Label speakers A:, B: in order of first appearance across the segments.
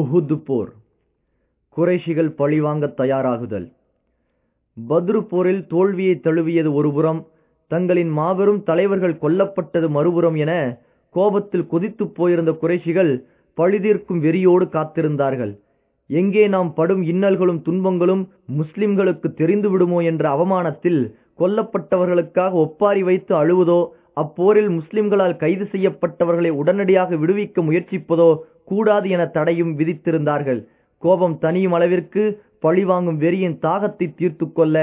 A: உஹுது போர். குறைஷிகள் பழிவாங்க தயாராகுதல். பத்ரு போரில் தோல்வியை தழுவியது ஒருபுறம் தங்களின் மாபெரும் தலைவர்கள் கொல்லப்பட்டது மறுபுறம் என கோபத்தில் கொதித்து போயிருந்த குறைஷிகள் பழுதீர்க்கும் வெறியோடு காத்திருந்தார்கள். எங்கே நாம் படும் இன்னல்களும் துன்பங்களும் முஸ்லிம்களுக்கு தெரிந்து விடுமோ என்ற அவமானத்தில் கொல்லப்பட்டவர்களுக்காக ஒப்பாரி வைத்து அழுவதோ அப்போரில் முஸ்லிம்களால் கைது செய்யப்பட்டவர்களை உடனடியாக விடுவிக்க முயற்சிப்பதோ கூடாது என தடையும் விதித்திருந்தார்கள். கோபம் தனியும் அளவிற்கு பழிவாங்கும் வெறியின் தாகத்தை தீர்த்து கொள்ள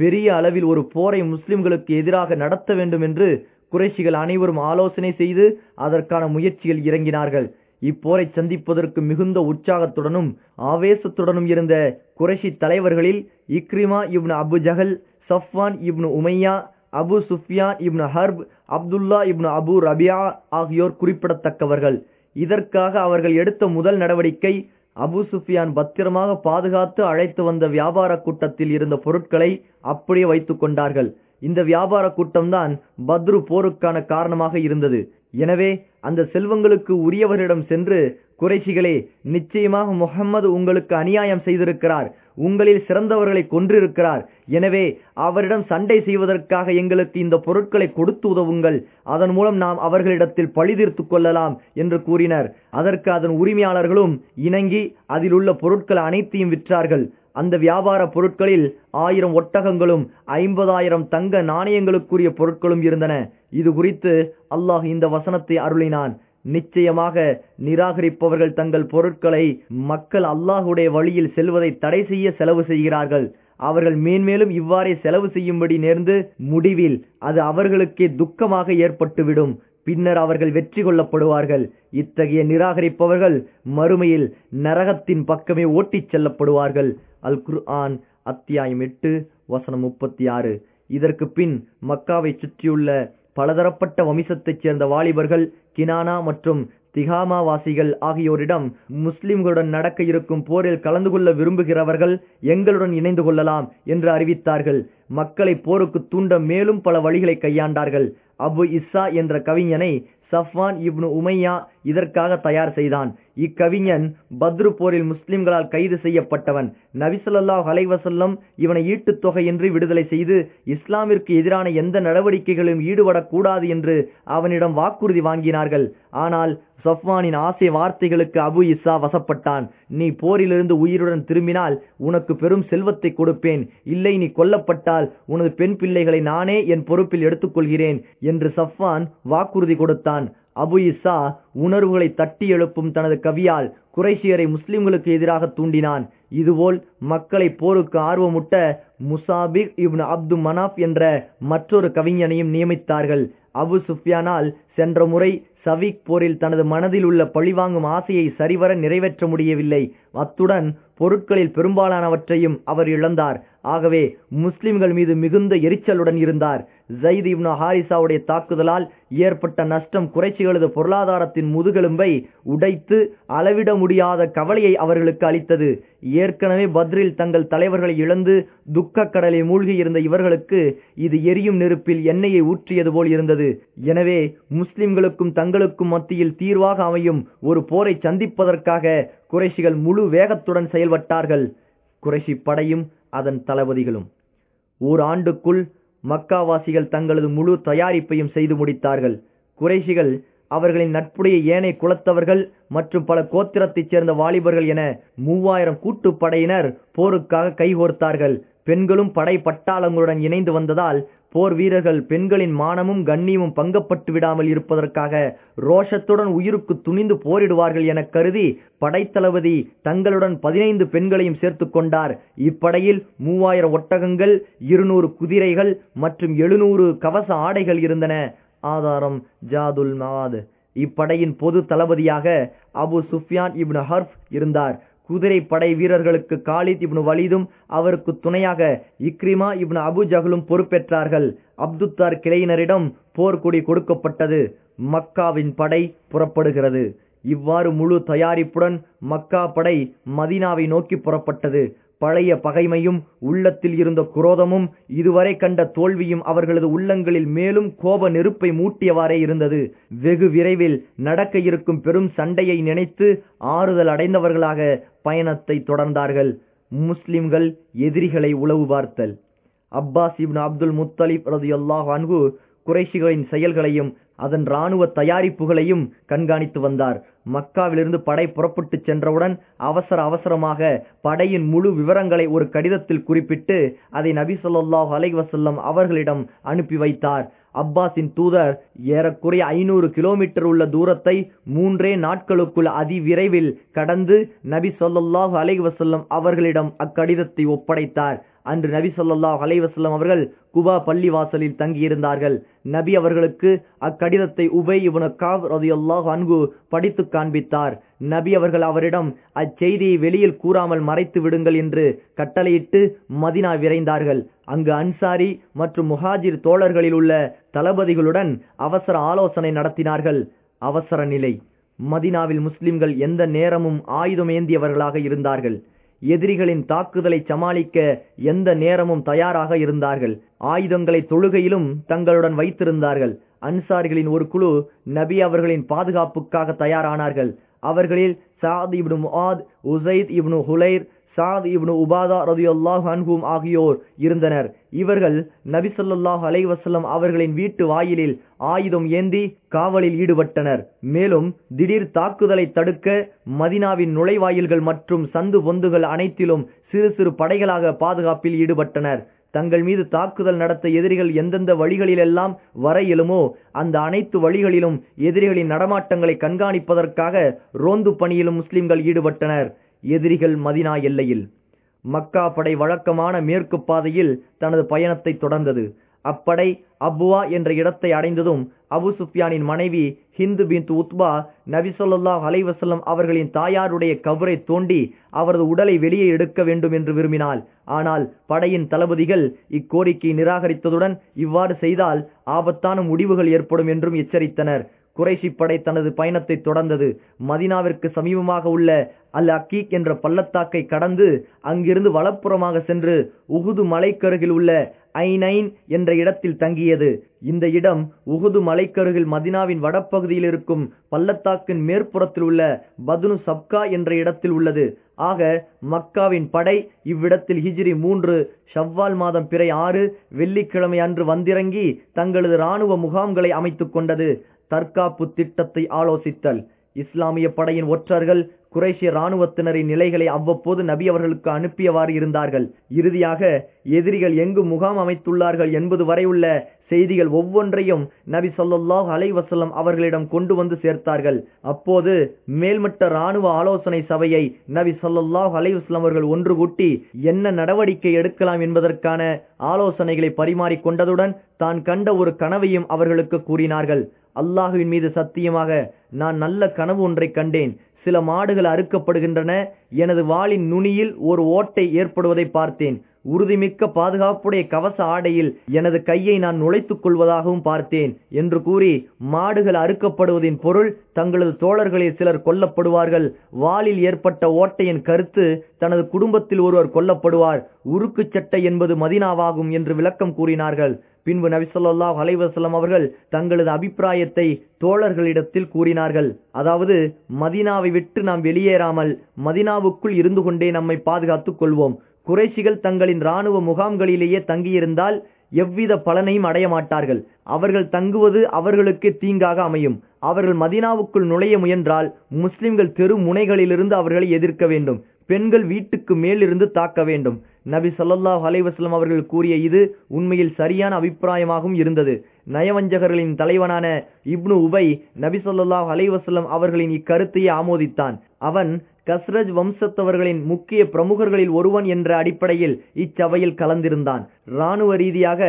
A: பெரிய அளவில் ஒரு போரை முஸ்லிம்களுக்கு எதிராக நடத்த வேண்டும் என்று குறைஷிகள் அனைவரும் ஆலோசனை செய்து அதற்கான முயற்சியில் இறங்கினார்கள். இப்போரை சந்திப்பதற்கு மிகுந்த உற்சாகத்துடனும் ஆவேசத்துடனும் இருந்த குறைஷி தலைவர்களில் இக்ரிமா இப்னு அபு ஜஹல் சஃப்வான் இப்னு உமையா அபு சுஃபியான் இப்னு ஹர்ப் அப்துல்லா இப்னு அபு ரபியா ஆகியோர் குறிப்பிடத்தக்கவர்கள். இதற்காக அவர்கள் எடுத்த முதல் நடவடிக்கை அபு சுஃபியான் பத்திரமாக பாதுகாத்து அழைத்து வந்த வியாபார கூட்டத்தில் இருந்த பொருட்களை அப்படியே வைத்துக் கொண்டார்கள். இந்த வியாபார கூட்டம்தான் பத்ரு போருக்கான காரணமாக இருந்தது. எனவே அந்த செல்வங்களுக்கு உரியவரிடம் சென்று குறைஷிகளே நிச்சயமாக முகம்மது உங்களுக்கு அநியாயம் செய்திருக்கிறார். உங்களில் சிறந்தவர்களை கொன்றிருக்கிறார். எனவே அவரிடம் சண்டை செய்வதற்காக எங்களுக்கு இந்த பொருட்களை கொடுத்து உதவுங்கள். அதன் மூலம் நாம் அவர்களிடத்தில் பழிதீர்த்து கொள்ளலாம் என்று கூறினர். அதற்கு அதன் உரிமையாளர்களும் இணங்கி அதில் உள்ள பொருட்கள் அனைத்தையும் விற்றார்கள். அந்த வியாபார பொருட்களில் ஆயிரம் ஒட்டகங்களும் ஐம்பதாயிரம் தங்க நாணயங்களுக்குரிய பொருட்களும் இருந்தன. இது குறித்து அல்லாஹ் இந்த வசனத்தை அருளினான். நிச்சயமாக நிராகரிப்பவர்கள் தங்கள் பொருட்களை மக்கள் அல்லாஹுடைய வழியில் செல்வதை தடை செய்ய செலவு செய்கிறார்கள். அவர்கள் மேன்மேலும் இவ்வாறே செலவு செய்யும்படி நேர்ந்து முடிவில் அது அவர்களுக்கே துக்கமாக ஏற்பட்டுவிடும். பின்னர் அவர்கள் வெற்றி கொள்ளப்படுவார்கள். இத்தகைய நிராகரிப்பவர்கள் மறுமையில் நரகத்தின் பக்கமே ஓட்டிச் செல்லப்படுவார்கள். அல் குர் ஆன் அத்தியாயம் எட்டு வசனம் முப்பத்தி ஆறு இதற்கு பின் மக்காவை சுற்றியுள்ள பலதரப்பட்ட வம்சத்தைச் சேர்ந்த வாலிபர்கள் கினானா மற்றும் திகாமா வாசிகள் ஆகியோரிடம் முஸ்லிம்களுடன் நடக்க இருக்கும் போரில் கலந்து கொள்ள விரும்புகிறவர்கள் எங்களுடன் இணைந்து கொள்ளலாம் என்று அறிவித்தார்கள். மக்களை போருக்கு தூண்ட மேலும் பல வழிகளை கையாண்டார்கள். அபு இஸ்ஸா என்ற கவிஞனை சஃப்வான் இப்னு உமையா இதற்காக தயார் செய்தான். இக்கவிஞன் பத்ரு போரில் முஸ்லிம்களால் கைது செய்யப்பட்டவன். நபிசல்லா ஹலைவசல்லம் இவனை ஈட்டுத் தொகையின்றி விடுதலை செய்து இஸ்லாமிற்கு எதிரான எந்த நடவடிக்கைகளும் ஈடுபடக்கூடாது என்று அவனிடம் வாக்குறுதி வாங்கினார்கள். ஆனால் சஃப்வானின் ஆசை வார்த்தைகளுக்கு அபு இஸ்ஸா வசப்பட்டான். நீ போரிலிருந்து உயிருடன் திரும்பினால் உனக்கு பெரும் செல்வத்தை கொடுப்பேன். இல்லை நீ கொல்லப்பட்டால் உனது பெண் பிள்ளைகளை நானே என் பொறுப்பில் எடுத்துக்கொள்கிறேன் என்று சஃப்வான் வாக்குறுதி கொடுத்தான். அபு இஸ்ஸா உணர்வுகளை தட்டி எழுப்பும் தனது கவியால் குறைஷியரை முஸ்லிம்களுக்கு எதிராக தூண்டினான். இதுபோல் மக்களை போருக்கு ஆர்வமுட்ட முசாபிக் இப்னு அப்து மனாப் என்ற மற்றொரு கவிஞனையும் நியமித்தார்கள். அபு சுஃபியானால் சென்ற முறை சவிக் போரில் தனது மனதில் உள்ள பழிவாங்கும் ஆசையை சரிவர நிறைவேற்ற முடியவில்லை. அத்துடன் பொருட்களில் பெரும்பாலானவற்றையும் அவர் இழந்தார். ஆகவே முஸ்லிம்கள் மீது மிகுந்த எரிச்சலுடன் இருந்தார். ஜயித் இப்னு ஹாரிசாவுடைய தாக்குதலால் ஏற்பட்ட நஷ்டம் குறைச்சிகளது பொருளாதாரத்தின் முதுகெலும்பை உடைத்து அளவிட முடியாத கவலையை அவர்களுக்கு அளித்தது. ஏற்கனவே பத்ரில் தங்கள் தலைவர்களை இழந்து துக்க கடலை மூழ்கியிருந்த இவர்களுக்கு இது எரியும் நெருப்பில் எண்ணெயை ஊற்றியது போல் இருந்தது. எனவே முஸ்லிம்களுக்கும் தங்களுக்கும் மத்தியில் தீர்வாக அமையும் ஒரு போரை சந்திப்பதற்காக குறைஷிகள் முழு வேகத்துடன் செயல்பட்டார்கள். குறைஷி படையும் அதன் தளபதிகளும். ஓர் ஆண்டுக்குள் மக்காவாசிகள் தங்களது முழு தயாரிப்பையும் செய்து முடித்தார்கள். குறைஷிகள் அவர்களின் நட்புடைய ஏனை குலத்தவர்கள் மற்றும் பல கோத்திரத்தைச் சேர்ந்த வாலிபர்கள் என மூவாயிரம் கூட்டுப்படையினர் போருக்காக கைகோர்த்தார்கள். பெண்களும் படை பட்டாளங்களுடன் இணைந்து வந்ததால் போர் வீரர்கள் பெண்களின் மானமும் கண்ணியமும் பங்கப்பட்டு விடாமல் இருப்பதற்காக ரோஷத்துடன் உயிருக்கு துணிந்து போரிடுவார்கள் என கருதி படைத்தளபதி தங்களுடன் பதினைந்து பெண்களையும் சேர்த்து கொண்டார். இப்படையில் மூவாயிரம் ஒட்டகங்கள் இருநூறு குதிரைகள் மற்றும் எழுநூறு கவச ஆடைகள் இருந்தன. ஆதாரம் ஜாதுல் மவாத் இப்படையின் பொது தளபதியாக அபு சுஃபியான் இப்னு ஹர்ப் இருந்தார். குதிரை படை வீரர்களுக்கு காலித் இப்னு வலிதும் அவருக்கு துணையாக இக்ரிமா இப்னு அபு ஜஹலும் பொறுப்பேற்றார்கள். அப்துத்தார் கிளையினரிடம் போர்க்குடி கொடுக்கப்பட்டது. மக்காவின் படை புறப்படுகிறது. இவ்வாறு முழு தயாரிப்புடன் மக்கா படை மதீனாவை நோக்கி புறப்பட்டது. பழைய பகைமையும் உள்ளத்தில் இருந்த குரோதமும் இதுவரை கண்ட தோல்வியும் அவர்களது உள்ளங்களில் மேலும் கோப நெருப்பை மூட்டியவாறே இருந்தது. வெகு விரைவில் நடக்க இருக்கும் பெரும் சண்டையை நினைத்து ஆறுதல் அடைந்தவர்களாக பயணத்தை தொடர்ந்தார்கள். முஸ்லிம்கள் எதிரிகளை உளவு பார்த்தல். அப்பாஸ் இப்னு அப்துல் முத்தலிப் ரதியல்லாஹு அன்பு குறைஷிகளின் செயல்களையும் அதன் இராணுவ தயாரிப்புகளையும் கண்காணித்து வந்தார். மக்காவிலிருந்து படை புறப்பட்டு சென்றவுடன் அவசர அவசரமாக படையின் முழு விவரங்களை ஒரு கடிதத்தில் குறிப்பிட்டு அதை நபி சொல்லாஹ் அலைவசல்லம் அவர்களிடம் அனுப்பி வைத்தார். அப்பாஸின் தூதர் ஏறக்குறைய ஐநூறு கிலோமீட்டர் உள்ள தூரத்தை மூன்றே நாட்களுக்குள் அதிவிரைவில் கடந்து நபி சொல்லல்லாஹ் அலைவசல்லம் அவர்களிடம் அக்கடிதத்தை ஒப்படைத்தார். அன்று நபி சொல்லல்லாஹ் அலைவசல்லம் அவர்கள் குபா பள்ளிவாசலில் தங்கியிருந்தார்கள். நபி அவர்களுக்கு அக்கடிதத்தை உபை இப்னு காப் ரலியல்லாஹு அன்கு படித்து காண்பித்தார். நபி அவர்கள் அவரிடம் அச்செய்தியை வெளியில் கூறாமல் மறைத்து விடுங்கள் என்று கட்டளையிட்டு மதினா விரைந்தார்கள். அங்கு அன்சாரி மற்றும் முஹாஜிர் தோழர்களில் உள்ள தளபதிகளுடன் அவசர ஆலோசனை நடத்தினார்கள். அவசர நிலை. மதினாவில் முஸ்லிம்கள் எந்த நேரமும் ஆயுதம் ஏந்தியவர்களாக இருந்தார்கள். எதிரிகளின் தாக்குதலை சமாளிக்க எந்த நேரமும் தயாராக இருந்தார்கள். ஆயுதங்களை தொழுகையிலும் தங்களுடன் வைத்திருந்தார்கள். அன்சாரிகளின் ஒரு குழு நபி அவர்களின் பாதுகாப்புக்காக தயாரானார்கள். அவர்களில் சாத் இப்னு முஆத் உசைத் இப்னு ஹுலைர் சாத் இப்னு உபாதா ரதியுல்லாஹு அன்ஹூம் ஆகியோர் இருந்தனர். இவர்கள் நபி ஸல்லல்லாஹு அவர்களின் வீட்டு வாயிலில் ஆயுதம் ஏந்தி காவலில் ஈடுபட்டனர். மேலும் திடீர் தாக்குதலை தடுக்க மதினாவின் நுழைவாயில்கள் மற்றும் சந்து பொந்துகள் அனைத்திலும் சிறு சிறு படைகளாக பாதுகாப்பில் ஈடுபட்டனர். தங்கள் மீது தாக்குதல் நடத்த எதிரிகள் எந்தெந்த வழிகளிலெல்லாம் வர இயலுமோ அந்த அனைத்து வழிகளிலும் எதிரிகளின் நடமாட்டங்களை கண்காணிப்பதற்காக ரோந்து பணியிலும் முஸ்லிம்கள் ஈடுபட்டனர். எதிரிகள் மதினா எல்லையில். மக்கா படை வழக்கமான மேற்கு பாதையில் தனது பயணத்தை தொடர்ந்தது. அப்படை அப்வா என்ற இடத்தை அடைந்ததும் அபு சுஃபியானின் மனைவி ஹிந்து பின் உத்பா நபி அலைவசல்லம் அவர்களின் தாயாருடைய கவரை தோண்டி அவரது உடலை வெளியே எடுக்க வேண்டும் என்று விரும்பினாள். ஆனால் படையின் தளபதிகள் இக்கோரிக்கையை நிராகரித்ததுடன் இவ்வாறு செய்தால் ஆபத்தான முடிவுகள் ஏற்படும் என்றும் எச்சரித்தனர். குறைஷி படை தனது பயணத்தை தொடர்ந்தது. மதினாவிற்கு சமீபமாக உள்ள அல் அக்கீக் என்ற பள்ளத்தாக்கை கடந்து அங்கிருந்து வலப்புறமாக சென்று உகுது மலைக்கருகில் உள்ள ஐநைன் என்ற இடத்தில் தங்கியது. இந்த இடம் உகுது மலைக்கருகில் மதினாவின் வடப்பகுதியில் இருக்கும் பள்ளத்தாக்கின் மேற்புறத்தில் உள்ள பதுனு சப்கா என்ற இடத்தில் உள்ளது. ஆக மக்காவின் படை இவ்விடத்தில் ஹிஜ்ரி மூன்று ஷவ்வால் மாதம் பிறை ஆறு வெள்ளிக்கிழமை அன்று வந்திறங்கி தங்களது இராணுவ முகாம்களை அமைத்துக் கொண்டது. தற்காப்பு திட்டத்தை ஆலோசித்தல். இஸ்லாமிய படையின் ஒற்றர்கள் குரேஷிய இராணுவத்தினரின் நிலைகளை அவ்வப்போது நபி அவர்களுக்கு அனுப்பியவாறு இருந்தார்கள். இறுதியாக எதிரிகள் எங்கு முகாம் அமைத்துள்ளார்கள் என்பது வரை உள்ள செய்திகள் ஒவ்வொன்றையும் நபி ஸல்லல்லாஹு அலைஹி வஸல்லம் அவர்களிடம் கொண்டு வந்து சேர்த்தார்கள். அப்போது மேல்மட்ட இராணுவ ஆலோசனை சபையை நபி ஸல்லல்லாஹு அலைஹி வஸல்லம் அவர்கள் ஒன்று கூட்டி என்ன நடவடிக்கை எடுக்கலாம் என்பதற்கான ஆலோசனைகளை பரிமாறிக் கொண்டதுடன் தான் கண்ட ஒரு கனவையும் அவர்களுக்கு கூறினார்கள். அல்லாஹுவின் மீது சத்தியமாக நான் நல்ல கனவு ஒன்றை கண்டேன். சில மாடுகள் அறுக்கப்படுகின்றன. எனது வாளின் நுனியில் ஒரு ஓட்டை ஏற்படுவதை பார்த்தேன். உறுதிமிக்க பாதுகாப்புடைய கவச ஆடையில் எனது கையை நான் நுழைத்துக் கொள்வதாகவும் பார்த்தேன் என்று கூறி மாடுகள் அறுக்கப்படுவதின் பொருள் தங்களது தோழர்களில் சிலர் கொல்லப்படுவார்கள். வாளில் ஏற்பட்ட ஓட்டையின் கருத்து தனது குடும்பத்தில் ஒருவர் கொல்லப்படுவார். உருக்கு சட்டை என்பது மதினாவாகும் என்று விளக்கம் கூறினார்கள். பின்பு நபிசல்லாஹ் அலைவாஸ்லம் அவர்கள் தங்களது அபிப்பிராயத்தை தோழர்களிடத்தில் கூறினார்கள். அதாவது மதினாவை விட்டு நாம் வெளியேறாமல் மதினாவுக்குள் இருந்து கொண்டே நம்மை பாதுகாத்துக் கொள்வோம். குறைஷிகள் தங்களின் இராணுவ முகாம்களிலேயே தங்கியிருந்தால் எவ்வித பலனையும் அடைய மாட்டார்கள். அவர்கள் தங்குவது அவர்களுக்கு தீங்காக அமையும். அவர்கள் மதினாவுக்குள் நுழைய முயன்றால் முஸ்லிம்கள் தெரு முனைகளிலிருந்து அவர்களை எதிர்க்க வேண்டும். பெண்கள் வீட்டுக்கு மேலிருந்து தாக்க வேண்டும். நபி ஸல்லல்லாஹு அலைவாஸ்லம் அவர்கள் கூறிய இது உண்மையில் சரியான அபிப்பிராயமாகவும் இருந்தது. நயவஞ்சகர்களின் தலைவனான இப்னு உபை நபி ஸல்லல்லாஹு அலைவாஸ்லம் அவர்களின் இக்கருத்தையே ஆமோதித்தான். அவன் கஸ்ரஜ் வம்சத்தவர்களின் முக்கிய பிரமுகர்களில் ஒருவன் என்ற அடிப்படையில் இச்சபையில் கலந்திருந்தான். இராணுவ ரீதியாக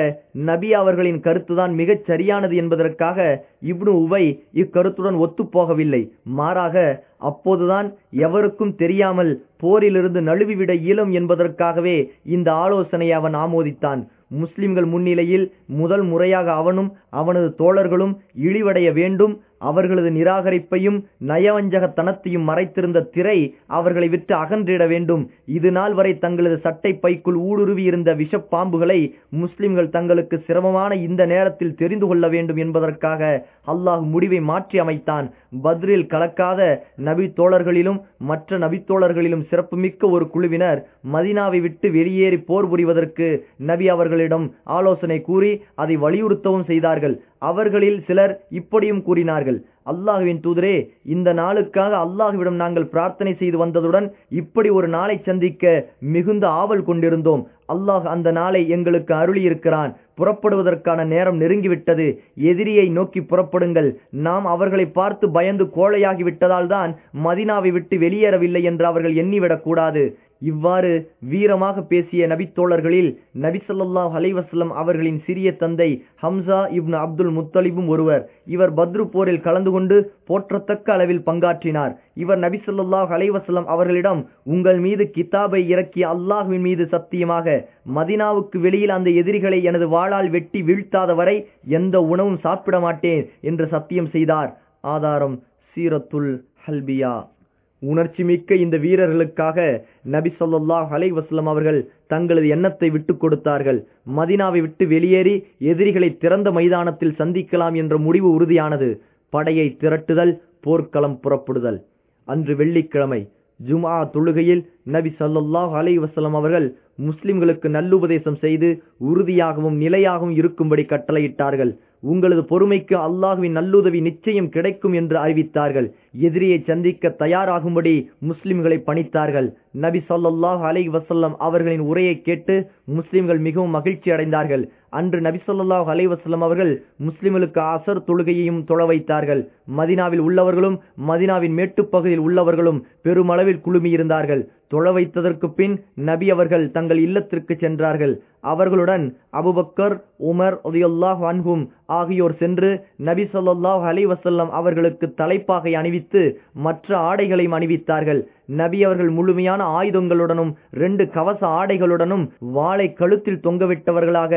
A: நபி அவர்களின் கருத்துதான் மிகச் சரியானது என்பதற்காக இப்னு உபை இக்கருத்துடன் ஒத்துப்போகவில்லை. மாறாக அப்போதுதான் எவருக்கும் தெரியாமல் போரிலிருந்து நழுவிவிட இயலும் என்பதற்காகவே இந்த ஆலோசனை அவன் ஆமோதித்தான். முஸ்லிம்கள் முன்னிலையில் முதல் முறையாக அவனும் அவனது தோழர்களும் இழிவடைய வேண்டும் அவர்களது நிராகரிப்பையும் நயவஞ்சகத்தனத்தையும் மறைத்திருந்த திரை அவர்களை விட்டு அகன்றிட வேண்டும். இது நாள் வரை தங்களது சட்டை பைக்குள் ஊடுருவி இருந்த விஷப்பாம்புகளை முஸ்லிம்கள் தங்களுக்கு சிரமமான இந்த நேரத்தில் தெரிந்து கொள்ள வேண்டும் என்பதற்காக அல்லாஹ் முடிவை மாற்றி அமைத்தான். பத்ரில் கலக்காத நபி தோழர்களிலும் மற்ற நபித்தோழர்களிலும் சிறப்புமிக்க ஒரு குழுவினர் மதினாவை விட்டு வெளியேறி போர் புரிவதற்கு நபி அவர்களிடம் ஆலோசனை கூறி அதை வலியுறுத்தவும் செய்தார்கள். அவர்களில் சிலர் இப்படியும் கூறினார்கள். அல்லாஹுவின் தூதரே இந்த நாளுக்காக அல்லாஹுவிடம் நாங்கள் பிரார்த்தனை செய்து வந்ததுடன் இப்படி ஒரு நாளை சந்திக்க மிகுந்த ஆவல் கொண்டிருந்தோம். அல்லாஹ் அந்த நாளை எங்களுக்கு அருளியிருக்கிறான். புறப்படுவதற்கான நேரம் நெருங்கிவிட்டது. எதிரியை நோக்கி புறப்படுங்கள். நாம் அவர்களை பார்த்து பயந்து கோழையாகி விட்டதால் தான் மதினாவை விட்டு வெளியேறவில்லை என்று அவர்கள் எண்ணிவிடக் கூடாது இவ்வாறு வீரமாக பேசிய நபித்தோழர்களில் நபிசல்லாஹ் ஸல்லல்லாஹு அவர்களின் சிறிய தந்தை ஹம்சா இப்னு அப்துல் முத்தலிபும் ஒருவர். இவர் பத்ரு போரில் கலந்து கொண்டு போற்றத்தக்க அளவில் பங்காற்றினார். இவர் நபிசல்லாஹ் ஸல்லல்லாஹு அவர்களிடம் உங்கள் மீது கிதாபை இறக்கிய அல்லாஹுவின் மீது சத்தியமாக மதினாவுக்கு வெளியில் அந்த எதிரிகளை எனது வாளால் வெட்டி வீழ்த்தாத வரை எந்த உணவும் சாப்பிட மாட்டேன் என்று சத்தியம் செய்தார். ஆதாரம் சீரத்துல் ஹல்பியா. உணர்ச்சி மிக்க இந்த வீரர்களுக்காக நபி ஸல்லல்லாஹு அலைஹி அவர்கள் தங்களது எண்ணத்தை விட்டு கொடுத்தார்கள். மதினாவை விட்டு வெளியேறி எதிரிகளை திறந்த மைதானத்தில் சந்திக்கலாம் என்ற முடிவு உறுதியானது. படையை திரட்டுதல் போர்க்களம் புறப்படுதல். அன்று வெள்ளிக்கிழமை ஜுமா தொழுகையில் நபி ஸல்லல்லாஹு அலை வசலம் அவர்கள் முஸ்லிம்களுக்கு நல்லுபதேசம் செய்து உறுதியாகவும் நிலையாகவும் இருக்கும்படி கட்டளையிட்டார்கள். உங்களது பொறுமைக்கு அல்லாஹுவின் நல்லுதவி நிச்சயம் கிடைக்கும் என்று அறிவித்தார்கள். எதிரியை சந்திக்க தயாராகும்படி முஸ்லிம்களை பணித்தார்கள். நபி சொல்லாஹ் அலை வசல்லம் அவர்களின் உரையை கேட்டு முஸ்லிம்கள் மிகவும் மகிழ்ச்சி அடைந்தார்கள். அன்று நபி சொல்லாஹ் அலை வசல்லம் அவர்கள் முஸ்லிம்களுக்கு அசர் தொழுகையையும் தொழ வைத்தார்கள். மதினாவில் உள்ளவர்களும் மதினாவின் மேட்டுப்பகுதியில் உள்ளவர்களும் பெருமளவில் குழுமியிருந்தார்கள். தொழ வைத்ததற்கு பின் நபி அவர்கள் தங்கள் இல்லத்திற்கு சென்றார்கள். அவர்களுடன் அபுபக்கர் உமர் உதயல்லாஹ் அன்ஹும் ஆகியோர் சென்று நபி சொல்லாஹ் அலைஹி அவர்களுக்கு தலைப்பாகை அணிவித்து மற்ற ஆடைகளையும் அணிவித்தார்கள். நபி அவர்கள் முழுமையான ஆயுதங்களுடனும் ரெண்டு கவச ஆடைகளுடனும் வாளை கழுத்தில் தொங்கவிட்டவர்களாக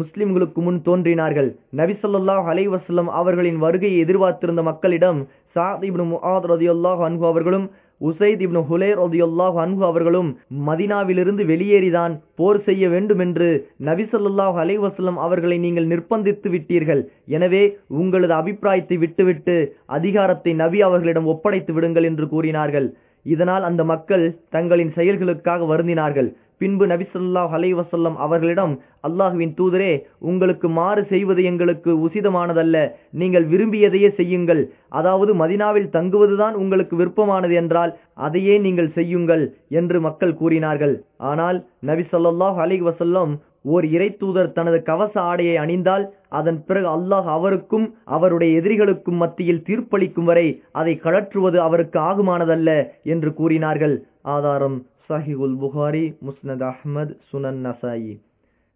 A: முஸ்லிம்களுக்கு முன் தோன்றினார்கள். நபி சொல்லாஹ் அலைஹி அவர்களின் வருகையை எதிர்பார்த்திருந்த மக்களிடம் சாத் இப்னு முஆத் ரலியல்லாஹு அன்ஹு அவர்களும் உசைத் இப்னு ஹுலேர் ரதியுல்லாஹ் அன்ஹு அவர்களும் மதினாவிலிருந்து வெளியேறிதான் போர் செய்ய வேண்டும் என்று நபிசல்லாஹ் அலைவசல்லம் அவர்களை நீங்கள் நிர்பந்தித்து விட்டீர்கள். எனவே உங்களது அபிப்பிராயத்தை விட்டுவிட்டு அதிகாரத்தை நபி அவர்களிடம் ஒப்படைத்து விடுங்கள் என்று கூறினார்கள். இதனால் அந்த மக்கள் தங்களின் செயல்களுக்காக வருந்தினார்கள். பின்பு நபிசல்லா ஸல்லல்லாஹு வசல்லம் அவர்களிடம் அல்லாஹுவின் தூதரே உங்களுக்கு மாறு செய்வது எங்களுக்கு உசிதமானதல்ல. நீங்கள் விரும்பியதையே செய்யுங்கள். அதாவது மதினாவில் தங்குவதுதான் உங்களுக்கு விருப்பமானது என்றால் அதையே நீங்கள் செய்யுங்கள் என்று மக்கள் கூறினார்கள். ஆனால் நபி அலை வசல்லம் ஓர் இறை தூதர் தனது கவச ஆடையை அணிந்தால் அதன் பிறகு அல்லாஹ் அவருக்கும் அவருடைய எதிரிகளுக்கும் மத்தியில் தீர்ப்பளிக்கும் வரை அதை கழற்றுவது அவருக்கு ஆகுமானதல்ல என்று கூறினார்கள். ஆதாரம் சஹிகுல் புகாரி முஸ்னத் அஹ்மத் சுனன் நசாயி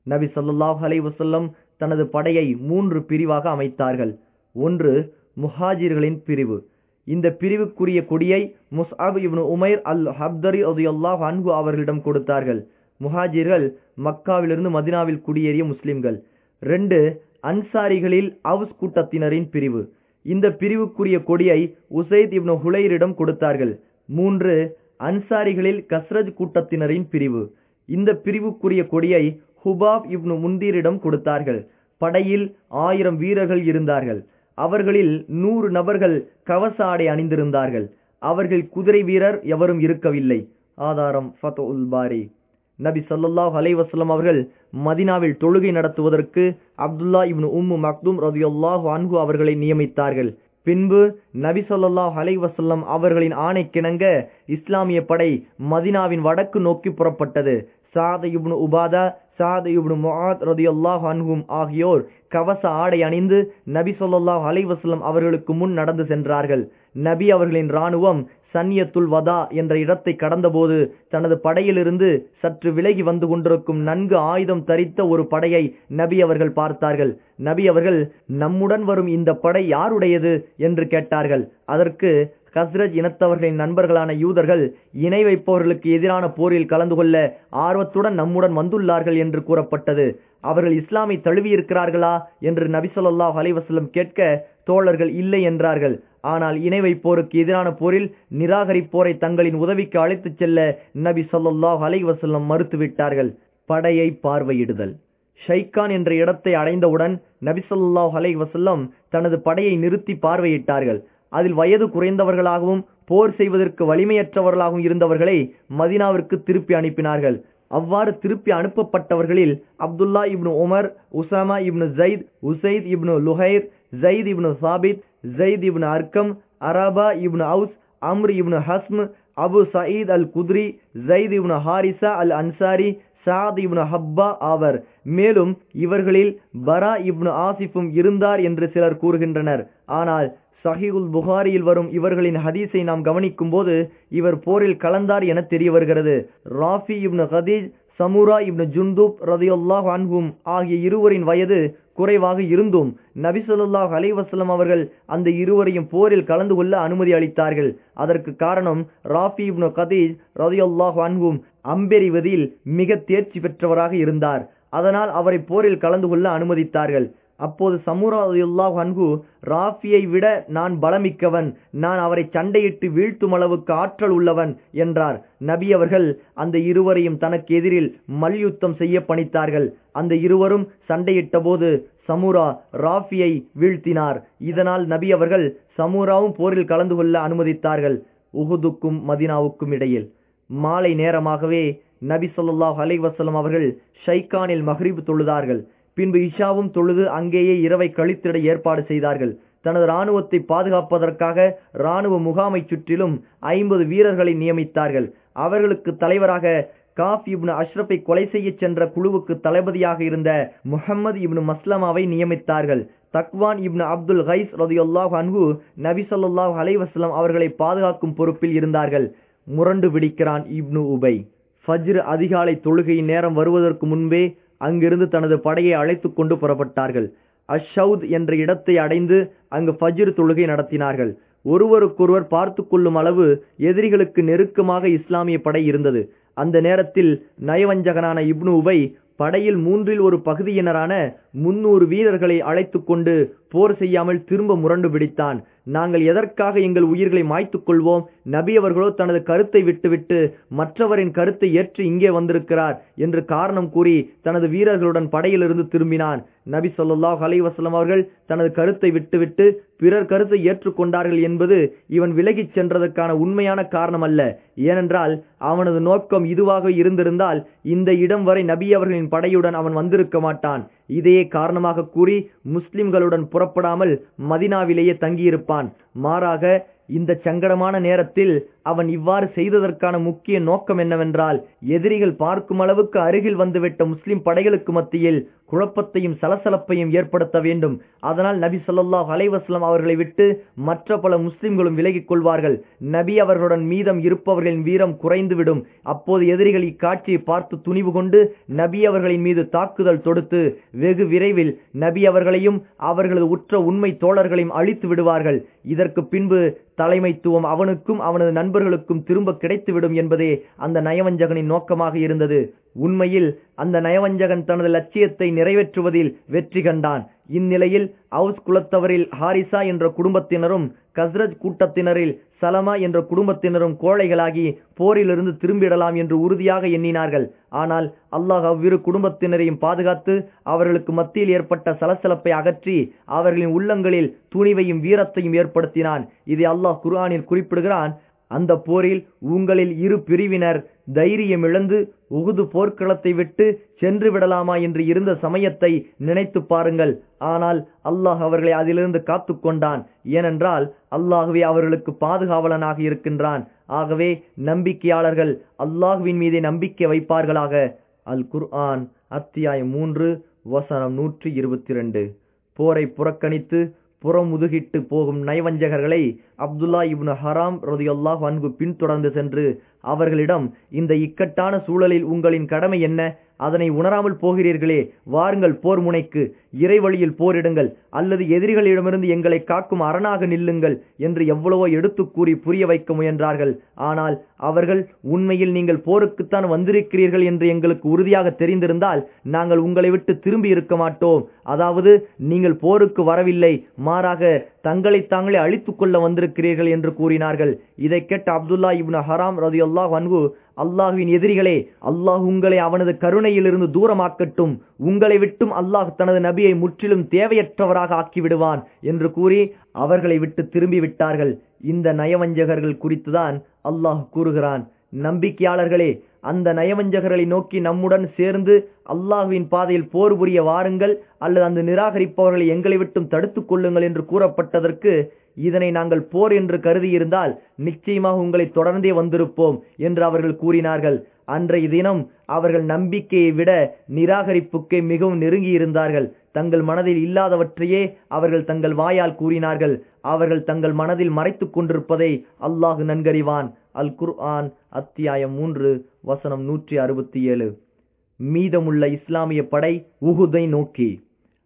A: நபி ஸல்லல்லாஹு அலைஹி வஸல்லம் தனது படையை மூன்று பிரிவாக அமைத்தார்கள். ஒன்று முஹாஜிர்களின் பிரிவு. இந்த பிரிவுக்குரிய கொடியை முஸ்அப் இப்னு உமைர் அல் ஹப்தரி ரலியல்லாஹு அன்பு அவர்களிடம் கொடுத்தார்கள். முஹாஜிர்கள் மக்காவிலிருந்து மதினாவில் குடியேறிய முஸ்லிம்கள். ரெண்டு அன்சாரிகளில் அவுஸ் கூட்டத்தினரின் பிரிவு. இந்த பிரிவுக்குரிய கொடியை உசைத் இப்னு ஹுலைரிடம் கொடுத்தார்கள். மூன்று அன்சாரிகளில் கஸ்ரஜ் கூட்டத்தினரின் பிரிவு. இந்த பிரிவுக்குரிய கொடியை ஹுபாப் இப்னு முந்தீரிடம் கொடுத்தார்கள். படையில் ஆயிரம் வீரர்கள் இருந்தார்கள். அவர்களில் நூறு நபர்கள் கவச ஆடை அணிந்திருந்தார்கள். அவர்கள் குதிரை வீரர் எவரும் இருக்கவில்லை. ஆதாரம் ஃபத்துல் பாரி. நபி சல்லாஹ் அலைவாஸ்லம் அவர்கள் மதினாவில் தொழுகை நடத்துவதற்கு அப்துல்லா இப்னு உம்மு மக்தும் ரதியுல்லாஹ் அன்ஹு அவர்களை நியமித்தார்கள். பின்பு நபி ஸல்லல்லாஹு அலைஹி அவர்களின் ஆணைக்கிணங்க இஸ்லாமிய படை மதினாவின் வடக்கு நோக்கி புறப்பட்டது. சாத் இப்னு உபாதா சாத் இப்னு முஆத் ரலியல்லாஹு அன்ஹும் ஆகியோர் கவச ஆடை அணிந்து நபி ஸல்லல்லாஹு அலைவசல்லம் அவர்களுக்கு முன் நடந்து சென்றார்கள். நபி அவர்களின் இராணுவம் சன்யத்துல் வதா என்ற இடத்தை கடந்தபோது தனது படையிலிருந்து சற்று விலகி வந்து கொண்டிருக்கும் நன்கு ஆயுதம் தரித்த ஒரு படையை நபி அவர்கள் பார்த்தார்கள். நபி அவர்கள் நம்முடன் வரும் இந்த படை யாருடையது? என்று கேட்டார்கள். அதற்கு கஸ்ரஜ் இனத்தவர்களின் நண்பர்களான யூதர்கள் இணை வைப்பவர்களுக்கு எதிரான போரில் கலந்து கொள்ள ஆர்வத்துடன் நம்முடன் வந்துள்ளார்கள் என்று கூறப்பட்டது. அவர்கள் இஸ்லாமை தழுவியிருக்கிறார்களா? என்று நபிசல்லாஹ் அலைவசலம் கேட்க தோழர்கள் இல்லை என்றார்கள். ஆனால் இணை வைப்போருக்கு எதிரான போரில் நிராகரிப்போரை தங்களின் உதவிக்கு அழைத்துச் செல்ல நபி சொல்லாஹ் அலைவசல்லம் மறுத்துவிட்டார்கள். படையை பார்வையிடுதல். ஷைகான் என்ற இடத்தை அடைந்தவுடன் நபிசல்லாஹ் அலை வசல்லம் தனது படையை நிறுத்தி பார்வையிட்டார்கள். அதில் வயது குறைந்தவர்களாகவும் போர் செய்வதற்கு வலிமையற்றவர்களாகவும் இருந்தவர்களை மதினாவிற்கு திருப்பி அனுப்பினார்கள். அவ்வாறு திருப்பி அனுப்பப்பட்டவர்களில் Abdullah ibn Umar Usama ibn Zayd Usaid ibn Zuhair Zayd ibn Thabit Zayd ibn Arqam Araba ibn Aws Amr ibn Hazm Abu Saeed al Khudri Zayd ibn Haritha al Ansari Saad ibn Habba ஆவர். மேலும் இவர்களில் பரா இப்னு ஆசிஃபும் இருந்தார் என்று சிலர் கூறுகின்றனர். ஆனால் சஹீகுல் புகாரியில் வரும் இவர்களின் ஹதீஸை நாம் கவனிக்கும் போது இவர் போரில் கலந்தார் என தெரிய வருகிறது. ராஃபி இப்னு ஹதீஜ் சமுரா இப்னு ஜுந்தூப் ரதியுல்லாஹ் அன்ஹும் ஆகிய இருவரின் வயது குறைவாக இருந்தும் நபி சொல்லாஹ் அலைவாஸ்லம் அவர்கள் அந்த இருவரையும் போரில் கலந்து கொள்ள அனுமதி அளித்தார்கள். அதற்கு காரணம் ராஃபி இப்னு கதீஜ் ரதியுல்லாஹ் அன்ஹும் அம்பெறிவதில் மிக தேர்ச்சி பெற்றவராக இருந்தார். அதனால் அவரை போரில் கலந்து கொள்ள அனுமதித்தார்கள். அப்போது சமுராயுல்லாஹ் அன்கு ராஃபியை விட நான் பலமிக்கவன் நான் அவரை சண்டையிட்டு வீழ்த்தும் அளவுக்கு ஆற்றல் உள்ளவன் என்றார். நபி அவர்கள் அந்த இருவரையும் தனக்கு எதிரில் மல்யுத்தம் செய்ய பணித்தார்கள். அந்த இருவரும் சண்டையிட்ட போது சமுரா ராஃபியை வீழ்த்தினார். இதனால் நபி அவர்கள் சமுராவும் போரில் கலந்து கொள்ள அனுமதித்தார்கள். உகுதுக்கும் மதினாவுக்கும் இடையில். மாலை நேரமாகவே நபி சொல்லாஹ் அலைவசலம் அவர்கள் ஷைகானில் மஹ்ரிப் தொழுதார்கள். பின்பு இஷாவும் தொழுது அங்கேயே இரவை கழித்திட ஏற்பாடு செய்தார்கள். தனது இராணுவத்தை பாதுகாப்பதற்காக இராணுவ முகாமை சுற்றிலும் ஐம்பது வீரர்களை நியமித்தார்கள். அவர்களுக்கு தலைவராக காஃப் இப்னு அஷ்ரஃபை கொலை செய்ய சென்ற குழுவுக்கு தளபதியாக இருந்த முகமது இப்னு மஸ்லமாவை நியமித்தார்கள். தக்வான் இப்னு அப்துல் ஹைஸ் ரதியுல்லாஹ் அன்ஹு நபி சொல்லாஹ் அலைவாஸ்லாம் அவர்களை பாதுகாக்கும் பொறுப்பில் இருந்தார்கள். முரண்டு பிடிக்கிறான் இப்னு உபை. ஃபஜ்ர் அதிகாலை தொழுகையின் நேரம் வருவதற்கு முன்பே அங்கிருந்து தனது படையை அழைத்து கொண்டு புறப்பட்டார்கள். அஷவுத் என்ற இடத்தை அடைந்து அங்கு ஃபஜிர் தொழுகை நடத்தினார்கள். ஒருவருக்கொருவர் பார்த்து கொள்ளும் அளவு எதிரிகளுக்கு நெருக்கமாக இஸ்லாமிய படை இருந்தது. அந்த நேரத்தில் நயவஞ்சகனான இப்னு உபை படையில் மூன்றில் ஒரு பகுதியினரான முன்னூறு வீரர்களை அழைத்து கொண்டு போர் செய்யாமல் திரும்ப முரண்டு பிடித்தான். நாங்கள் எதற்காக எங்கள் உயிர்களை மாய்த்துக் கொள்வோம்? நபி அவர்களோ தனது கருத்தை விட்டுவிட்டு மற்றவரின் கருத்தை ஏற்று இங்கே வந்திருக்கிறார் என்று காரணம் கூறி தனது வீரர்களுடன் படையிலிருந்து திரும்பினான். நபி சொல்லாஹ் அலைவாஸ்லம் அவர்கள் தனது கருத்தை விட்டுவிட்டு பிறர் கருத்தை ஏற்றுக்கொண்டார்கள் என்பது இவன் விலகிச் சென்றதற்கான உண்மையான காரணம் அல்ல ஏனென்றால் அவனது நோக்கம் இதுவாக இருந்திருந்தால் இந்த இடம் வரை நபி அவர்களின் படையுடன் அவன் வந்திருக்க மாட்டான். இதையே காரணமாக கூறி முஸ்லிம்களுடன் புறப்படாமல் மதினாவிலேயே தங்கியிருப்பான். மாறாக இந்த சங்கடமான நேரத்தில் அவன் இவ்வாறு செய்ததற்கான முக்கிய நோக்கம் என்னவென்றால் எதிரிகள் பார்க்கும் அளவுக்கு அருகில் வந்துவிட்ட முஸ்லிம் படைகளுக்கு மத்தியில் குழப்பத்தையும் சலசலப்பையும் ஏற்படுத்த வேண்டும். அதனால் நபி சொல்லாஹ் அலைவாஸ்லாம் அவர்களை விட்டு மற்ற பல முஸ்லிம்களும் விலகிக் கொள்வார்கள். நபி அவர்களுடன் மீதம் இருப்பவர்களின் வீரம் குறைந்துவிடும். அப்போது எதிரிகள் இக்காட்சியை பார்த்து துணிவு கொண்டு நபி அவர்களின் மீது தாக்குதல் தொடுத்து வெகு விரைவில் நபி அவர்களையும் அவர்களது உற்ற உண்மை தோழர்களையும் அழித்து விடுவார்கள். இதற்கு பின்பு தலைமைத்துவம் அவனுக்கும் அவனது நண்பர்களுக்கும் திரும்ப கிடைத்துவிடும் என்பதே அந்த நயவஞ்சகனின் நோக்கமாக இருந்தது. உண்மையில் அந்த நயவஞ்சகன் தனது லட்சியத்தை நிறைவேற்றுவதில் வெற்றி கண்டான். இந்நிலையில் அவுஸ் குலத்தவரில் ஹாரிசா என்ற குடும்பத்தினரும் கஸ்ரஜ் கூட்டத்தினரில் சலமா என்ற குடும்பத்தினரும் கோழைகளாகி போரிலிருந்து திரும்பிடலாம் என்று உறுதியாக எண்ணினார்கள். ஆனால் அல்லாஹ் அவ்விரு குடும்பத்தினரையும் பாதுகாத்து அவர்களுக்கு மத்தியில் ஏற்பட்ட சலசலப்பை அகற்றி அவர்களின் உள்ளங்களில் துணிவையும் வீரத்தையும் ஏற்படுத்தினான். இதை அல்லாஹ் குர்ஆனில் குறிப்பிடுகிறான். அந்த போரில் உங்களில் இரு பிரிவினர் தைரியம் இழந்து உகுது போர்க்களத்தை விட்டு சென்று விடலாமா என்று இருந்த சமயத்தை நினைத்து பாருங்கள். ஆனால் அல்லாஹ் அவர்களை அதிலிருந்து காத்து கொண்டான். ஏனென்றால் அல்லாகவே அவர்களுக்கு பாதுகாவலனாக இருக்கின்றான். ஆகவே நம்பிக்கையாளர்கள் அல்லாஹுவின் மீதே நம்பிக்கை வைப்பார்களாக. அல் குர்ஆன் அத்தியாயம் மூன்று வசனம் நூற்றி இருபத்தி ரெண்டு. போரை புறக்கணித்து புறமுதுகிட்டு போகும் நயவஞ்சகர்களை அப்துல்லா இப்னு ஹராம் ரதியுல்லாஹ் அன்பு பின்தொடர்ந்து சென்று அவர்களிடம் இந்த இக்கட்டான சூழலில் உங்களின் கடமை என்ன? அதனை உணராமல் போகிறீர்களே வாருங்கள் போர் முனைக்கு இறைவழியில் போரிடுங்கள் அல்லது எதிரிகளிடமிருந்து எங்களை காக்கும் அரணாக நில்லுங்கள் என்று எவ்வளவோ எடுத்து கூறி புரிய வைக்க முயன்றார்கள். ஆனால் அவர்கள் உண்மையில் நீங்கள் போருக்குத்தான் வந்திருக்கிறீர்கள் என்று எங்களுக்கு உறுதியாக தெரிந்திருந்தால் நாங்கள் உங்களை விட்டு திரும்பி இருக்க மாட்டோம். அதாவது நீங்கள் போருக்கு வரவில்லை மாறாக தங்களை தாங்களே அழித்துக் கொள்ள வந்திருக்கிறீர்கள் என்று கூறினார்கள். இதை கேட்ட அப்துல்லா இப்னு ஹராம் ரதி அல்லாஹ் அன்பு அல்லாஹுவின் எதிரிகளே அல்லாஹ் உங்களை அவனது கருணையிலிருந்து தூரமாக்கட்டும். உங்களை விட்டும் அல்லாஹ் தனது நபி பூமியை முற்றிலும் தேவையற்றவராக ஆக்கிவிடுவான் என்று கூறி அவர்களை விட்டு திரும்பி விட்டார்கள் இந்த நயவஞ்சகர்கள் குறித்துதான் அல்லாஹ் கூறுகிறான். நம்பிக்கையாளர்களே அந்த நயவஞ்சகர்களை நோக்கி நம்முடன் சேர்ந்து அல்லாஹுவின் பாதையில் போர் புரிய வாருங்கள் அல்லது அந்த நிராகரிப்பவர்களை எங்களை விட்டும் தடுத்துக் கொள்ளுங்கள் என்று கூறப்பட்டதற்கு இதனை நாங்கள் போர் என்று கருதியிருந்தால் நிச்சயமாக உங்களை தொடர்ந்தே வந்திருப்போம் என்று அவர்கள் கூறினார்கள். அன்றைய தினம் அவர்கள் நம்பிக்கையை விட நிராகரிப்புக்கே மிகவும் நெருங்கி இருந்தார்கள். தங்கள் மனதில் இல்லாதவற்றையே அவர்கள் தங்கள் வாயால் கூறினார்கள். அவர்கள் தங்கள் மனதில் மறைத்துக் கொண்டிருப்பதை அல்லாஹு நன்கறிவான். அல் குர்ஆன் அத்தியாயம் மூன்று வசனம் நூற்றி அறுபத்தி ஏழு. மீதமுள்ள இஸ்லாமிய படை உஹுதை நோக்கி.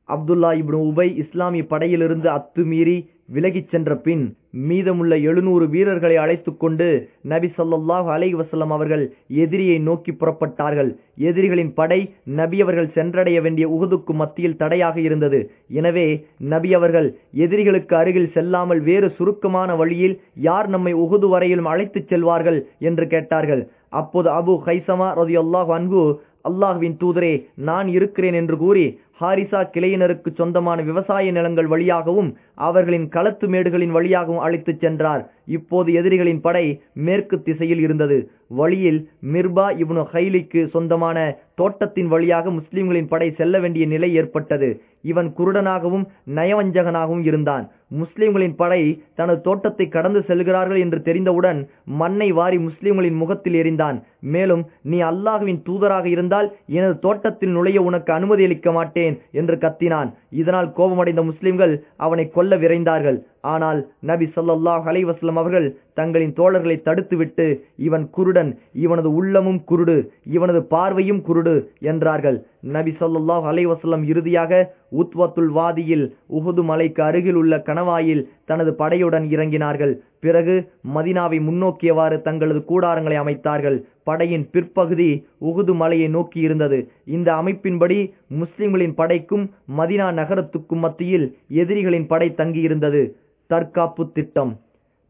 A: அப்துல்லா இப்னு உபை இஸ்லாமிய படையிலிருந்து அத்துமீறி விலகிச் சென்ற பின் மீதமுள்ள எழுநூறு வீரர்களை அழைத்து கொண்டு நபி சொல்லாஹ் அலை வசல்லம் அவர்கள் எதிரியை நோக்கி புறப்பட்டார்கள். எதிரிகளின் படை நபி அவர்கள் சென்றடைய வேண்டிய உகுதுக்கு மத்தியில் தடையாக இருந்தது. எனவே நபி அவர்கள் எதிரிகளுக்கு அருகில் செல்லாமல் வேறு சுருக்கமான வழியில் யார் நம்மை உகுது வரையிலும் அழைத்துச் செல்வார்கள் என்று கேட்டார்கள். அப்போது அபு ஹைசமா ரதி அல்லாஹ் அன்பு அல்லாஹுவின் தூதரே நான் இருக்கிறேன் என்று கூறி ஹாரிசா கிளையினருக்கு சொந்தமான விவசாய நிலங்கள் வழியாகவும் அவர்களின் களத்து மேடுகளின் வழியாகவும் அழைத்துச் சென்றார். இப்போது எதிரிகளின் படை மேற்கு திசையில் இருந்தது. வழியில் மிர்பா இப்னு ஹைலிக்கு சொந்தமான தோட்டத்தின் வழியாக முஸ்லிம்களின் படை செல்ல வேண்டிய நிலை ஏற்பட்டது. இவன் குருடனாகவும் நயவஞ்சகனாகவும் இருந்தான். முஸ்லிம்களின் படை தனது தோட்டத்தை கடந்து செல்கிறார்கள் என்று தெரிந்தவுடன் மண்ணை வாரி முஸ்லிம்களின் முகத்தில் எறிந்தான். மேலும் நீ அல்லாஹுவின் தூதராக இருந்தால் எனது தோட்டத்தில் நுழைய உனக்கு அனுமதி அளிக்க மாட்டேன் என்று கத்தினான். இதனால் கோபமடைந்த முஸ்லிம்கள் அவனை கொல்ல விரைந்தார்கள். ஆனால் நபி சொல்லாஹ் அலைவாஸ்லம் அவர்கள் தங்களின் தோழர்களை தடுத்துவிட்டு இவன் குருடன் இவனது உள்ளமும் குருடு இவனது பார்வையும் குருடு என்றார்கள். நபி சொல்லாஹ் அலைவாஸ்லம் இறுதியாக உத்வத்துல் வாதியில் உகுது மலைக்கு அருகில் உள்ள கணவாயில் தனது படையுடன் இறங்கினார்கள். பிறகு மதினாவை முன்னோக்கியவாறு தங்களது கூடாரங்களை அமைத்தார்கள். படையின் பிற்பகுதி உகுது மலையை நோக்கி இருந்தது. இந்த அமைப்பின்படி முஸ்லிம்களின் படைக்கும் மதினா நகரத்துக்கும் மத்தியில் எதிரிகளின் படை தங்கியிருந்தது. தற்காப்பு திட்டம்.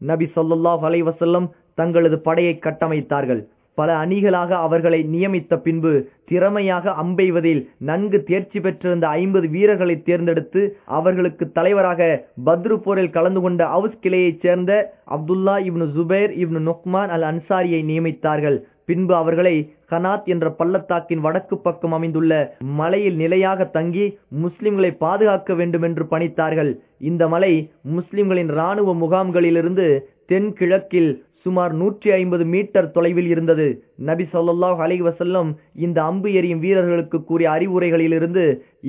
A: நபி சொல்லாஹ் அலைவசல்லம் தங்களது படையை கட்டமைத்தார்கள். பல அணிகளாக அவர்களை நியமித்த பின்பு திறமையாக அம்பெய்வதில் நன்கு தேர்ச்சி பெற்றிருந்த ஐம்பது வீரர்களை தேர்ந்தெடுத்து அவர்களுக்கு தலைவராக பத்ரு போரில் கலந்து கொண்ட அவுஸ் கிளையைச் சேர்ந்த அப்துல்லா இப்னு ஜுபேர் இப்னு நொக்மான் அல் அன்சாரியை நியமித்தார்கள். பின்பு அவர்களை கனாத் என்ற பள்ளத்தாக்கின் வடக்கு பக்கம் அமைந்துள்ள மலையில் நிலையாக தங்கி முஸ்லிம்களை பாதுகாக்க வேண்டும் என்று பணித்தார்கள். இந்த மலை முஸ்லிம்களின் இராணுவ முகாம்களிலிருந்து தென்கிழக்கில் சுமார் நூற்றி ஐம்பது மீட்டர் தொலைவில் இருந்தது. நபி சொல்லாஹ் அலி வசல்லம் இந்த அம்பு எறியும் வீரர்களுக்கு கூறிய அறிவுரைகளிலிருந்து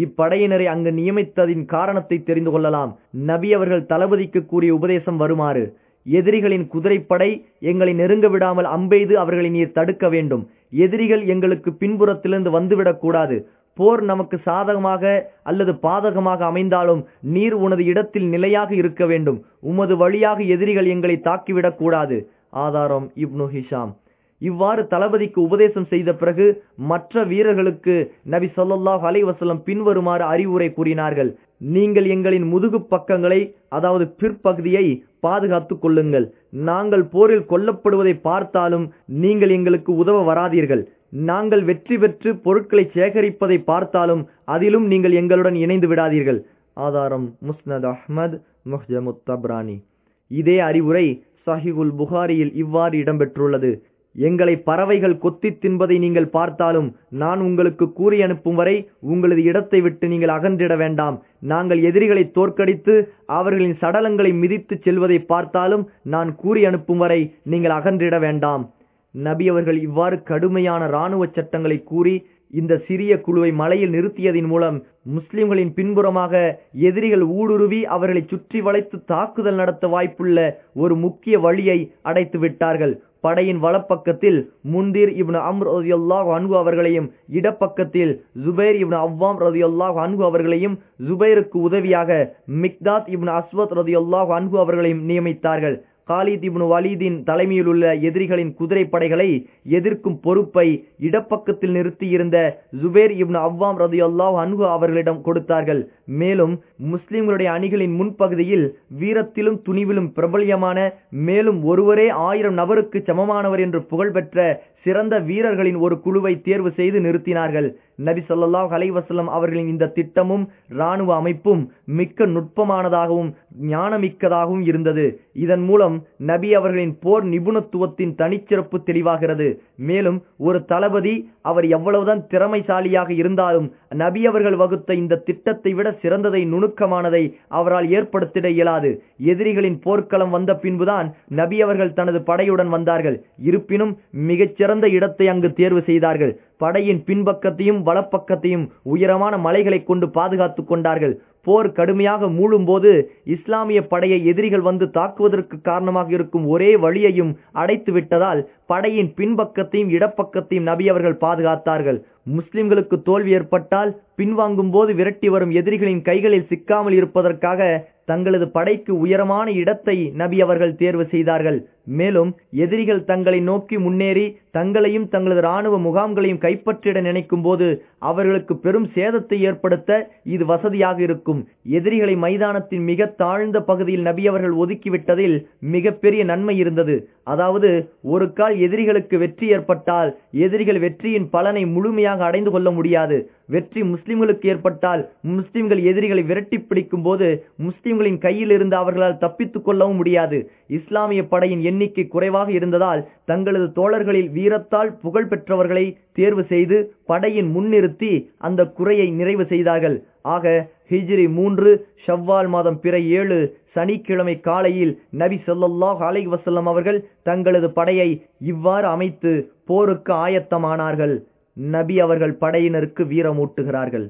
A: இப்படையினரை அங்கு நியமித்ததின் காரணத்தை தெரிந்து கொள்ளலாம். நபி அவர்கள் தளபதிக்கு கூறிய உபதேசம் வருமாறு. எதிரிகளின் குதிரைப்படை எங்களை நெருங்க விடாமல் அம்பெய்து அவர்களை நீர் தடுக்க வேண்டும். எதிரிகள் எங்களுக்கு பின்புறத்திலிருந்து வந்துவிடக் கூடாது. போர் நமக்கு சாதகமாக அல்லது பாதகமாக அமைந்தாலும் நீர் உனது இடத்தில் நிலையாக இருக்க வேண்டும். உமது வழியாக எதிரிகள் எங்களை தாக்கிவிடக் கூடாது. ஆதாரம் இப்னு ஹிஷாம். இவ்வாறு தளபதிக்கு உபதேசம் செய்த பிறகு மற்ற வீரர்களுக்கு நபி சொல்லாஹ் அலைவசலம் பின்வருமாறு அறிவுரை கூறினார்கள். நீங்கள் எங்களின் முதுகு பக்கங்களை அதாவது பிற்பகுதியை பாதுகாத்துக் கொள்ளுங்கள். நாங்கள் போரில் கொல்லப்படுவதை பார்த்தாலும் நீங்கள் எங்களுக்கு உதவ வராதீர்கள். நாங்கள் வெற்றி பெற்று பொருட்களை சேகரிப்பதை பார்த்தாலும் அதிலும் நீங்கள் எங்களுடன் இணைந்து விடாதீர்கள். ஆதாரம் முஸ்னத் அஹ்மத் முஹ்ஜமுத் தப்ரானி. இதே அறிவுரை சஹிகுல் புகாரியில் இவ்வாறு இடம்பெற்றுள்ளது. எங்களை பறவைகள் கொத்தி தின்பதை நீங்கள் பார்த்தாலும் நான் உங்களுக்கு கூறி அனுப்பும் வரை உங்களது இடத்தை விட்டு நீங்கள் அகன்றிட வேண்டாம். நாங்கள் எதிரிகளை தோற்கடித்து அவர்களின் சடலங்களை மிதித்து செல்வதை பார்த்தாலும் நான் கூறி அனுப்பும் வரை நீங்கள் அகன்றிட வேண்டாம். நபி அவர்கள் இவ்வாறு கடுமையான இராணுவ சட்டங்களை கூறி இந்த சிறிய குழுவை மலையில் நிறுத்தியதின் மூலம் முஸ்லிம்களின் பின்புறமாக எதிரிகள் ஊடுருவி அவர்களை சுற்றி வளைத்து தாக்குதல் நடத்த வாய்ப்புள்ள ஒரு முக்கிய வழியை அடைத்து விட்டார்கள் படையின் வலப்பக்கத்தில் முந்திர் இப்னு அம்ர் ரதியுல்லாஹ் அன்கு அவர்களையும் இடப்பக்கத்தில் ஜுபைர் இப்னு அவ்வாம் ரதியுல்லாஹ் அன்கு அவர்களையும் ஜுபைருக்கு உதவியாக மிக்தாத் இப்னு அஸ்வத் ரதியுல்லாஹ் அன்கு அவர்களையும் நியமித்தார்கள். காலித் இப்னு வலீதின் தலைமையில் உள்ள எதிரிகளின் குதிரை படைகளை எதிர்க்கும் பொறுப்பை இடப்பக்கத்தில் நிறுத்தியிருந்த ஜுபேர் இப்னு அவ்வாம் ரதி அல்லாஹ் அவர்களிடம் கொடுத்தார்கள். மேலும் முஸ்லிம்களுடைய அணிகளின் முன்பகுதியில் வீரத்திலும் துணிவிலும் பிரபல்யமான மேலும் ஒருவரே ஆயிரம் நபருக்கு சமமானவர் என்று புகழ்பெற்ற சிறந்த வீரர்களின் ஒரு குழுவை தேர்வு செய்து நிறுத்தினார்கள். நபி சொல்லாஹ் அலைவசல்லம் அவர்களின் இந்த திட்டமும் இராணுவ அமைப்பும் மிக்க நுட்பமானதாகவும் ஞானமிக்கதாகவும் இருந்தது. இதன் மூலம் நபி அவர்களின் போர் நிபுணத்துவத்தின் தனிச்சிறப்பு தெளிவாகிறது. மேலும் ஒரு தளபதி அவர் எவ்வளவுதான் திறமைசாலியாக இருந்தாலும் நபி அவர்கள் வகுத்த இந்த திட்டத்தை விட சிறந்ததை நுணுக்கமானதை அவரால் ஏற்படுத்திட இயலாது. எதிரிகளின் போர்க்களம் வந்த பின்புதான் நபி அவர்கள் தனது படையுடன் வந்தார்கள். இருப்பினும் மிகச்சிறந்த இடத்தை அங்கு தேர்வு செய்தார்கள். படையின் பின்பக்கத்தையும் வலப்பக்கத்தையும் உயரமான மலைகளை கொண்டு பாதுகாத்துக் கொண்டார்கள். போர் கடுமையாக மூழும் போது இஸ்லாமிய படையை எதிரிகள் வந்து தாக்குவதற்கு காரணமாக இருக்கும் ஒரே வழியையும் அடைத்து விட்டதால் படையின் பின்பக்கத்தையும் இடப்பக்கத்தையும் நபி அவர்கள் பாதுகாத்தார்கள். முஸ்லிம்களுக்கு தோல்வி ஏற்பட்டால் பின்வாங்கும் போது விரட்டி வரும் எதிரிகளின் கைகளில் சிக்காமல் இருப்பதற்காக தங்களது படைக்கு உயரமான இடத்தை நபி அவர்கள் தேர்வு செய்தார்கள். மேலும் எதிரிகள் தங்களை நோக்கி முன்னேறி தங்களையும் தங்களது ராணுவ முகாம்களையும் கைப்பற்றிட நினைக்கும் போது அவர்களுக்கு பெரும் சேதத்தை ஏற்படுத்த இது வசதியாக இருக்கும். எதிரிகளை மைதானத்தின் மிக தாழ்ந்த பகுதியில் நபி அவர்கள் ஒதுக்கிவிட்டதில் மிகப்பெரிய நன்மை இருந்தது. அதாவது ஒரு கால் எதிரிகளுக்கு வெற்றி ஏற்பட்டால் எதிரிகள் வெற்றியின் பலனை முழுமையாக அடைந்து கொள்ள முடியாது. வெற்றி முஸ்லிம்களுக்கு ஏற்பட்டால் முஸ்லிம்கள் எதிரிகளை விரட்டி பிடிக்கும் போது முஸ்லிம்களின் கையில் இருந்து அவர்களால் தப்பித்துக் கொள்ளவும் முடியாது. இஸ்லாமிய படையின் எண்ணிக்கை குறைவாக இருந்ததால் தங்களது தோழர்களில் வீரத்தால் புகழ் பெற்றவர்களை தேர்வு செய்து படையின் முன்னிறுத்தி அந்த குறையை நிறைவு செய்தார்கள். ஆக ஹிஜ்ரி மூன்று ஷவ்வால் மாதம் பிற ஏழு சனிக்கிழமை காலையில் நபி சொல்லாஹ் அலை வசல்லம் அவர்கள் தங்களது படையை இவ்வாறு அமைத்து போருக்கு ஆயத்தமானார்கள். நபி அவர்கள் படையினருக்கு வீரமூட்டுகிறார்கள்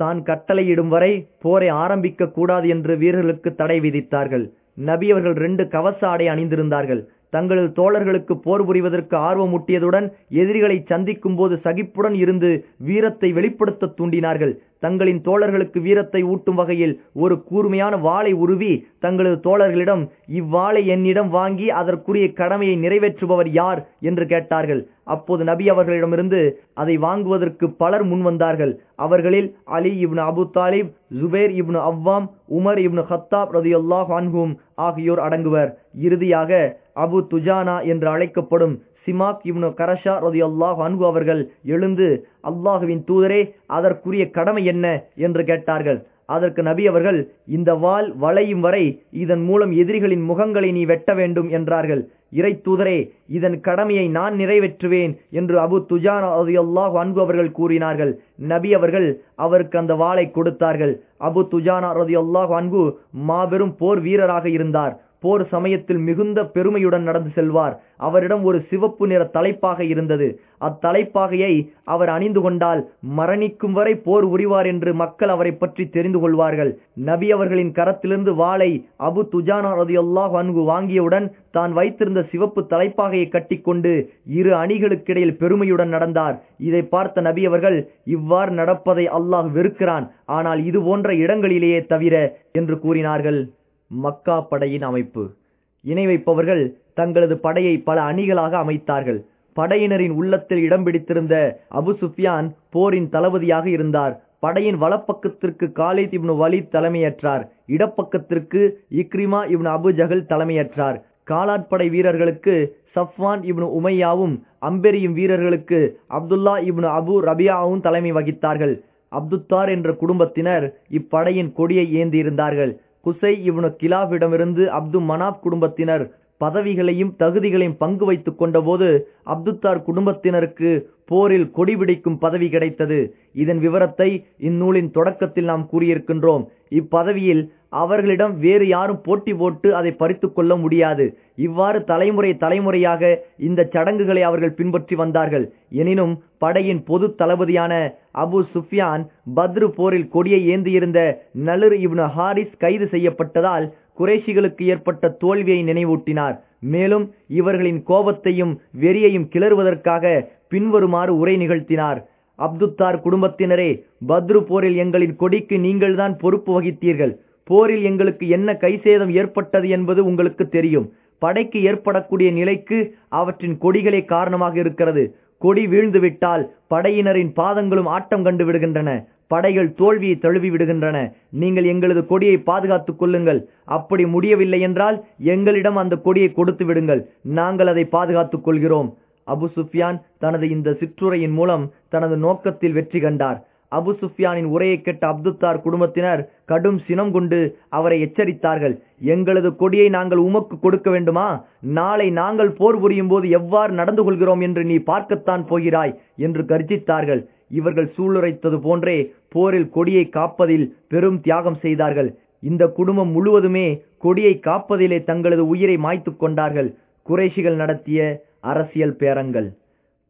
A: தான் கட்டளையிடும் வரை போரை ஆரம்பிக்க கூடாது என்று வீரர்களுக்கு தடை விதித்தார்கள். நபி அவர்கள் ரெண்டு கவச ஆடை அணிந்திருந்தார்கள். தங்களது தோழர்களுக்கு போர் புரிவதற்கு ஆர்வமூட்டியதுடன் எதிரிகளை சந்திக்கும் போது சகிப்புடன் இருந்து வீரத்தை வெளிப்படுத்த தூண்டினார்கள். தங்களின் தோழர்களுக்கு வீரத்தை ஊட்டும் வகையில் ஒரு கூர்மையான வாளை உருவி தங்களது தோழர்களிடம் இவ்வாளை என்னிடம் வாங்கி அதற்குரிய கடமையை நிறைவேற்றுபவர் யார்? என்று கேட்டார்கள். அப்போது நபி அவர்களிடமிருந்து அதை வாங்குவதற்கு பலர் முன்வந்தார்கள் அவர்களில் Ali ibn Abu Talib Zubair ibn Awwam Umar ibn Khattab ரதியுல்லா ஹான்ஹூம் ஆகியோர் அடங்குவர். இறுதியாக அபு துஜானா என்று அழைக்கப்படும் சிமாக் இப்னு கரஷா ரதி அல்லாஹ் அன்பு அவர்கள் எழுந்து அல்லாஹுவின் தூதரே அதற்குரிய கடமை என்ன? என்று கேட்டார்கள். அதற்கு நபி அவர்கள் இந்த வால் வளையும் வரை இதன் மூலம் எதிரிகளின் முகங்களை நீ வெட்ட வேண்டும் என்றார்கள். இறை தூதரே இதன் கடமையை நான் நிறைவேற்றுவேன் என்று அபு துஜானா அல்லாஹ் அன்பு அவர்கள் கூறினார்கள். நபி அவர்கள் அவருக்கு அந்த வாளை கொடுத்தார்கள். அபு துஜானா ரதி அல்லாஹ் அன்பு மாபெரும் போர் வீரராக இருந்தார். போர் சமயத்தில் மிகுந்த பெருமையுடன் நடந்து செல்வார். அவரிடம் ஒரு சிவப்பு நிற தலைப்பாக இருந்தது. அத்தலைப்பாகையை அவர் அணிந்து கொண்டால் மரணிக்கும் வரை போர் உரிவார் என்று மக்கள் அவரை பற்றி தெரிந்து கொள்வார்கள். நபி அவர்களின் கரத்திலிருந்து வாளை அபு துஜானா ரதியுல்லாஹ் அன்கு வாங்கியவுடன் தான் வைத்திருந்த சிவப்பு தலைப்பாகையை கட்டிக்கொண்டு இரு அணிகளுக்கிடையில் பெருமையுடன் நடந்தார். இதை பார்த்த நபி அவர்கள் இவ்வாறு நடப்பதை அல்லாஹ் வெறுக்கிறான். ஆனால் இது போன்ற இடங்களிலேயே தவிர என்று கூறினார்கள். மக்கா படையின் அமைப்பு. இணை வைப்பவர்கள் தங்களது படையை பல அணிகளாக அமைத்தார்கள். படையினரின் உள்ளத்தில் இடம் பிடித்திருந்த அபு சுஃபியான் போரின் தளபதியாக இருந்தார். படையின் வலப்பக்கத்திற்கு காலித் இப்னு வலித் தலைமையேற்றார். இடப்பக்கத்திற்கு இக்ரிமா இப்னு அபு ஜஹல் தலைமையேற்றார். காலாட்படை வீரர்களுக்கு சஃப்வான் இப்னு உமையாவும் அம்பெரியும் வீரர்களுக்கு அப்துல்லா இப்னு அபு ரபியாவும் தலைமை வகித்தார்கள். அப்துத்தார் என்ற குடும்பத்தினர் இப்படையின் கொடியை ஏந்தியிருந்தார்கள். குசை இவனு கிலாவிடமிருந்து அப்து மனாப் குடும்பத்தினர் பதவிகளையும் தகுதிகளையும் பங்கு வைத்துக் கொண்டபோது அப்துத்தார் குடும்பத்தினருக்கு போரில் கொடி பிடிக்கும் பதவி கிடைத்தது. இதன் விவரத்தை இந்நூலின் தொடக்கத்தில் நாம் கூறியிருக்கின்றோம். இப்பதவியில் அவர்களிடம் வேறு யாரும் போட்டி போட்டு அதை பறித்து கொள்ள முடியாது. இவ்வாறு தலைமுறை தலைமுறையாக இந்த சடங்குகளை அவர்கள் பின்பற்றி வந்தார்கள். எனினும் படையின் பொது தளபதியான அபு சுஃபியான் பத்ரு போரில் கொடியை ஏந்தியிருந்த நலுர் இப்னு ஹாரிஸ் கைது செய்யப்பட்டதால் குறைஷிகளுக்கு ஏற்பட்ட தோல்வியை நினைவூட்டினார். மேலும் இவர்களின் கோபத்தையும் வெறியையும் கிளறுவதற்காக பின்வருமாறு உரை நிகழ்த்தினார். அப்துத்தார் குடும்பத்தினரே பத்ரு போரில் எங்களின் கொடிக்கு நீங்கள்தான் பொறுப்பு வகித்தீர்கள். போரில் எங்களுக்கு என்ன கைசேதம் ஏற்பட்டது என்பது உங்களுக்கு தெரியும். படைக்கு ஏற்படக்கூடிய நிலைக்கு அவற்றின் கொடிகளே காரணமாக இருக்கிறது. கொடி வீழ்ந்துவிட்டால் படையினரின் பாதங்களும் ஆட்டம் கண்டு விடுகின்றன. படைகள் தோல்வியை தழுவி விடுகின்றன. நீங்கள் எங்களது கொடியை பாதுகாத்துக் கொள்ளுங்கள். அப்படி முடியவில்லை என்றால் எங்களிடம் அந்த கொடியை கொடுத்து விடுங்கள். நாங்கள் அதை பாதுகாத்துக் கொள்கிறோம். அபு சுஃபியான் தனது இந்த சிற்றுரையின் மூலம் தனது நோக்கத்தில் வெற்றி கண்டார். அபு சுஃபியானின் உரையை கேட்ட அப்துத்தார் குடும்பத்தினர் கடும் சினம் கொண்டு அவரை எச்சரித்தார்கள். எங்களது கொடியை நாங்கள் உமக்கு கொடுக்க வேண்டுமா? நாளை நாங்கள் போர் புரியும் போது எவ்வாறு நடந்து கொள்கிறோம் என்று நீ பார்க்கத்தான் போகிறாய் என்று கர்ஜித்தார்கள். இவர்கள் சூளுரைத்தது போன்றே போரில் கொடியை காப்பதில் பெரும் தியாகம் செய்தார்கள். இந்த குடும்பம் முழுவதுமே கொடியை காப்பதிலே தங்களது உயிரை மாய்த்துக் கொண்டார்கள். குறைஷிகள் நடத்திய அரசியல் பேரங்கள்.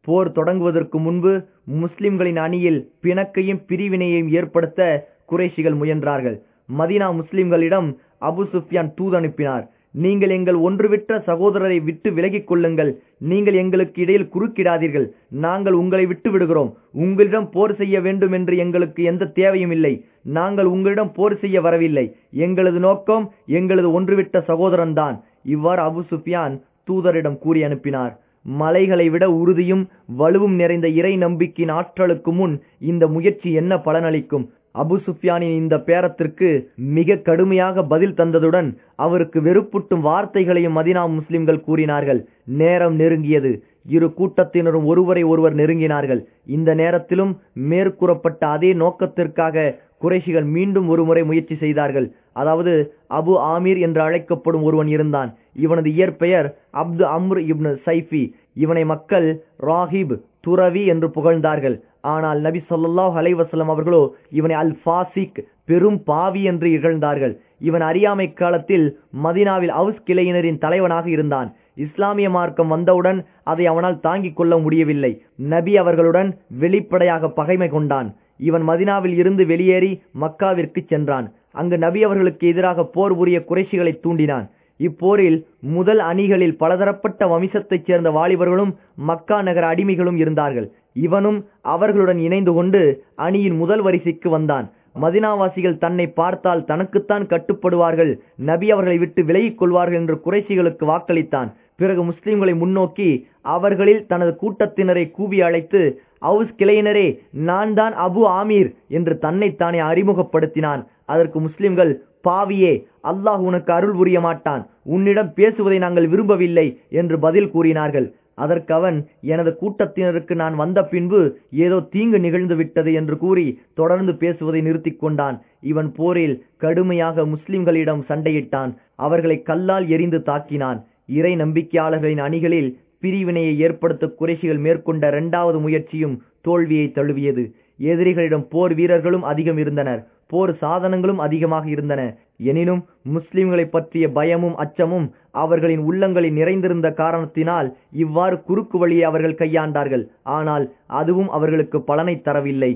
A: போர் தொடங்குவதற்கு முன்பு முஸ்லிம்களின் அணியில் பிணக்கையும் பிரிவினையையும் ஏற்படுத்த குறைஷிகள் முயன்றார்கள். மதினா முஸ்லிம்களிடம் அபு சுஃபியான் தூதனுப்பினார் நீங்கள் எங்கள் ஒன்றுவிட்ட சகோதரரை விட்டு விலகிக் கொள்ளுங்கள். நீங்கள் எங்களுக்கு இடையில் குறுக்கிடாதீர்கள். நாங்கள் உங்களை விட்டு விடுகிறோம். உங்களிடம் போர் செய்ய வேண்டும் என்று எங்களுக்கு எந்த தேவையும் இல்லை. நாங்கள் உங்களிடம் போர் செய்ய வரவில்லை. எங்களது நோக்கம் எங்களது ஒன்றுவிட்ட சகோதரன் தான் இவ்வாறு அபு சுஃபியான் தூதரிடம் கூறி அனுப்பினார். மலைகளை விட உறுதியும் வலுவும் நிறைந்த இறை நம்பிக்கையின் ஆற்றலுக்கு முன் இந்த முயற்சி என்ன பலனளிக்கும்? அபு சுஃபியானின் இந்த பேரத்திற்கு மிக கடுமையாக பதில் தந்ததுடன் அவருக்கு வெறுப்புட்டும் வார்த்தைகளையும் மதினா முஸ்லிம்கள் கூறினார்கள். நேரம் நெருங்கியது. இரு கூட்டத்தினரும் ஒருவரை ஒருவர் நெருங்கினார்கள். இந்த நேரத்திலும் மேற்கூறப்பட்ட அதே நோக்கத்திற்காக குறைஷிகள் மீண்டும் ஒருமுறை முயற்சி செய்தார்கள். அதாவது அபு ஆமீர் என்று அழைக்கப்படும் ஒருவன் இருந்தான். இவனது இயற்பெயர் அப்து அம்ர் இப்னு சைஃபி. இவனை மக்கள் ராஹிப் துறவி என்று புகழ்ந்தார்கள். ஆனால் நபி சொல்லாஹ் அலைவசலம் அவர்களோ இவனை அல் ஃபாசிக் பெரும் பாவி என்று இகழ்ந்தார்கள். இவன் அறியாமை காலத்தில் மதினாவில் அவுஸ் கிளையினரின் தலைவனாக இருந்தான். இஸ்லாமிய மார்க்கம் வந்தவுடன் அதை அவனால் தாங்கிக் கொள்ள முடியவில்லை. நபி அவர்களுடன் வெளிப்படையாக பகைமை கொண்டான். இவன் மதினாவில் இருந்து வெளியேறி மக்காவிற்கு சென்றான். அங்கு நபி அவர்களுக்கு எதிராக போர் புரிய குறைசிகளை தூண்டினான். இப்போரில் முதல் அணிகளில் பலதரப்பட்ட வம்சத்தைச் சேர்ந்த வாலிபர்களும் மக்கா நகர அடிமைகளும் இருந்தார்கள். இவனும் அவர்களுடன் இணைந்து கொண்டு அணியின் முதல் வரிசைக்கு வந்தான். மதினாவாசிகள் தன்னை பார்த்தால் தனக்குத்தான் கட்டுப்படுவார்கள். நபி அவர்களை விட்டு விலகிக் கொள்வார்கள் என்று குறைசிகளுக்கு வாக்களித்தான். பிறகு முஸ்லிம்களை முன்னோக்கி அவர்களில் தனது கூட்டத்தினரை கூவி அழைத்து அவுஸ் கிளையினரே நான் தான் அபு ஆமீர் என்று தன்னைத்தானே அறிமுகப்படுத்தினான். அதற்கு முஸ்லிம்கள் பாவியே அல்லாஹ் உனக்கு அருள் புரிய மாட்டான். உன்னிடம் பேசுவதை நாங்கள் விரும்பவில்லை என்று பதில் கூறினார்கள். அதற்கு அவன் எனது கூட்டத்தினருக்கு நான் வந்த பின்பு ஏதோ தீங்கு நிகழ்ந்து விட்டது என்று கூறி தொடர்ந்து பேசுவதை நிறுத்திக் கொண்டான். இவன் போரில் கடுமையாக முஸ்லிம்களிடம் சண்டையிட்டான். அவர்களை கல்லால் எரிந்து தாக்கினான். இறை நம்பிக்கையாளர்களின் அணிகளில் பிரிவினையை ஏற்படுத்த குறைசிகள் மேற்கொண்ட இரண்டாவது முயற்சியும் தோல்வியை தழுவியது. எதிரிகளிடம் போர் வீரர்களும் அதிகம் இருந்தனர். போர் சாதனங்களும் அதிகமாக இருந்தன. எனினும் முஸ்லிம்களை பற்றிய பயமும் அச்சமும் அவர்களின் உள்ளங்களில் நிறைந்திருந்த காரணத்தினால் இவ்வாறு குறுக்கு வழியை அவர்கள் கையாண்டார்கள். ஆனால் அதுவும் அவர்களுக்கு பலனை தரவில்லை.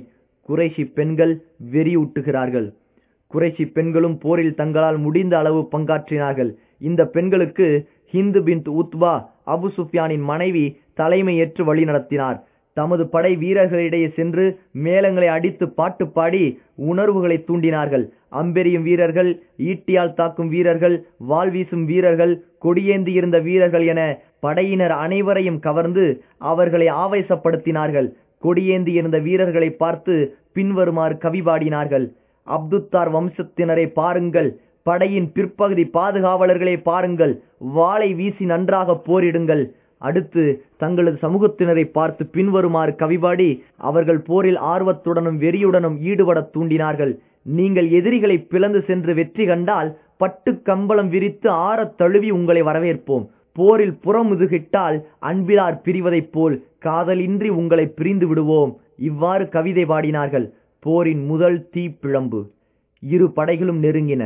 A: குறைஷி பெண்கள் வெறியூட்டுகிறார்கள். குறைஷி பெண்களும் போரில் தங்களால் முடிந்த அளவு பங்காற்றினார்கள். இந்த பெண்களுக்கு ஹிந்து பின் உத்பா அபு சுஃபியானின் மனைவி தலைமையேற்று வழி நடத்தினார் தமது படை வீரர்களிடையே சென்று மேளங்களை அடித்து பாட்டு பாடி உணர்வுகளை தூண்டினார்கள். அம்பெரியும் வீரர்கள் ஈட்டியால் தாக்கும் வீரர்கள் வாள் வீசும் வீரர்கள் கொடியேந்தி இருந்த வீரர்கள் என படையினர் அனைவரையும் கவர்ந்து அவர்களை ஆவேசப்படுத்தினார்கள். கொடியேந்தி இருந்த வீரர்களை பார்த்து பின்வருமாறு கவி பாடினார்கள். அப்துத்தார் வம்சத்தினரை பாருங்கள். படையின் பிற்பகுதி பாதுகாவலர்களை பாருங்கள். வாளை வீசி நன்றாக போரிடுங்கள். அடுத்து தங்களது சமூகத்தினரை பார்த்து பின்வருமாறு கவிபாடி அவர்கள் போரில் ஆர்வத்துடனும் வெறியுடனும் ஈடுபட தூண்டினார்கள். நீங்கள் எதிரிகளை பிளந்து சென்று வெற்றி கண்டால் பட்டு கம்பளம் விரித்து ஆறத் தழுவி உங்களை வரவேற்போம். போரில் புறமுதுகிட்டால் அன்பிலார் பிரிவதைப் போல் காதலின்றி உங்களை பிரிந்து விடுவோம். இவ்வாறு கவிதை பாடினார்கள். போரின் முதல் தீப்பிழம்பு. இரு படைகளும் நெருங்கின.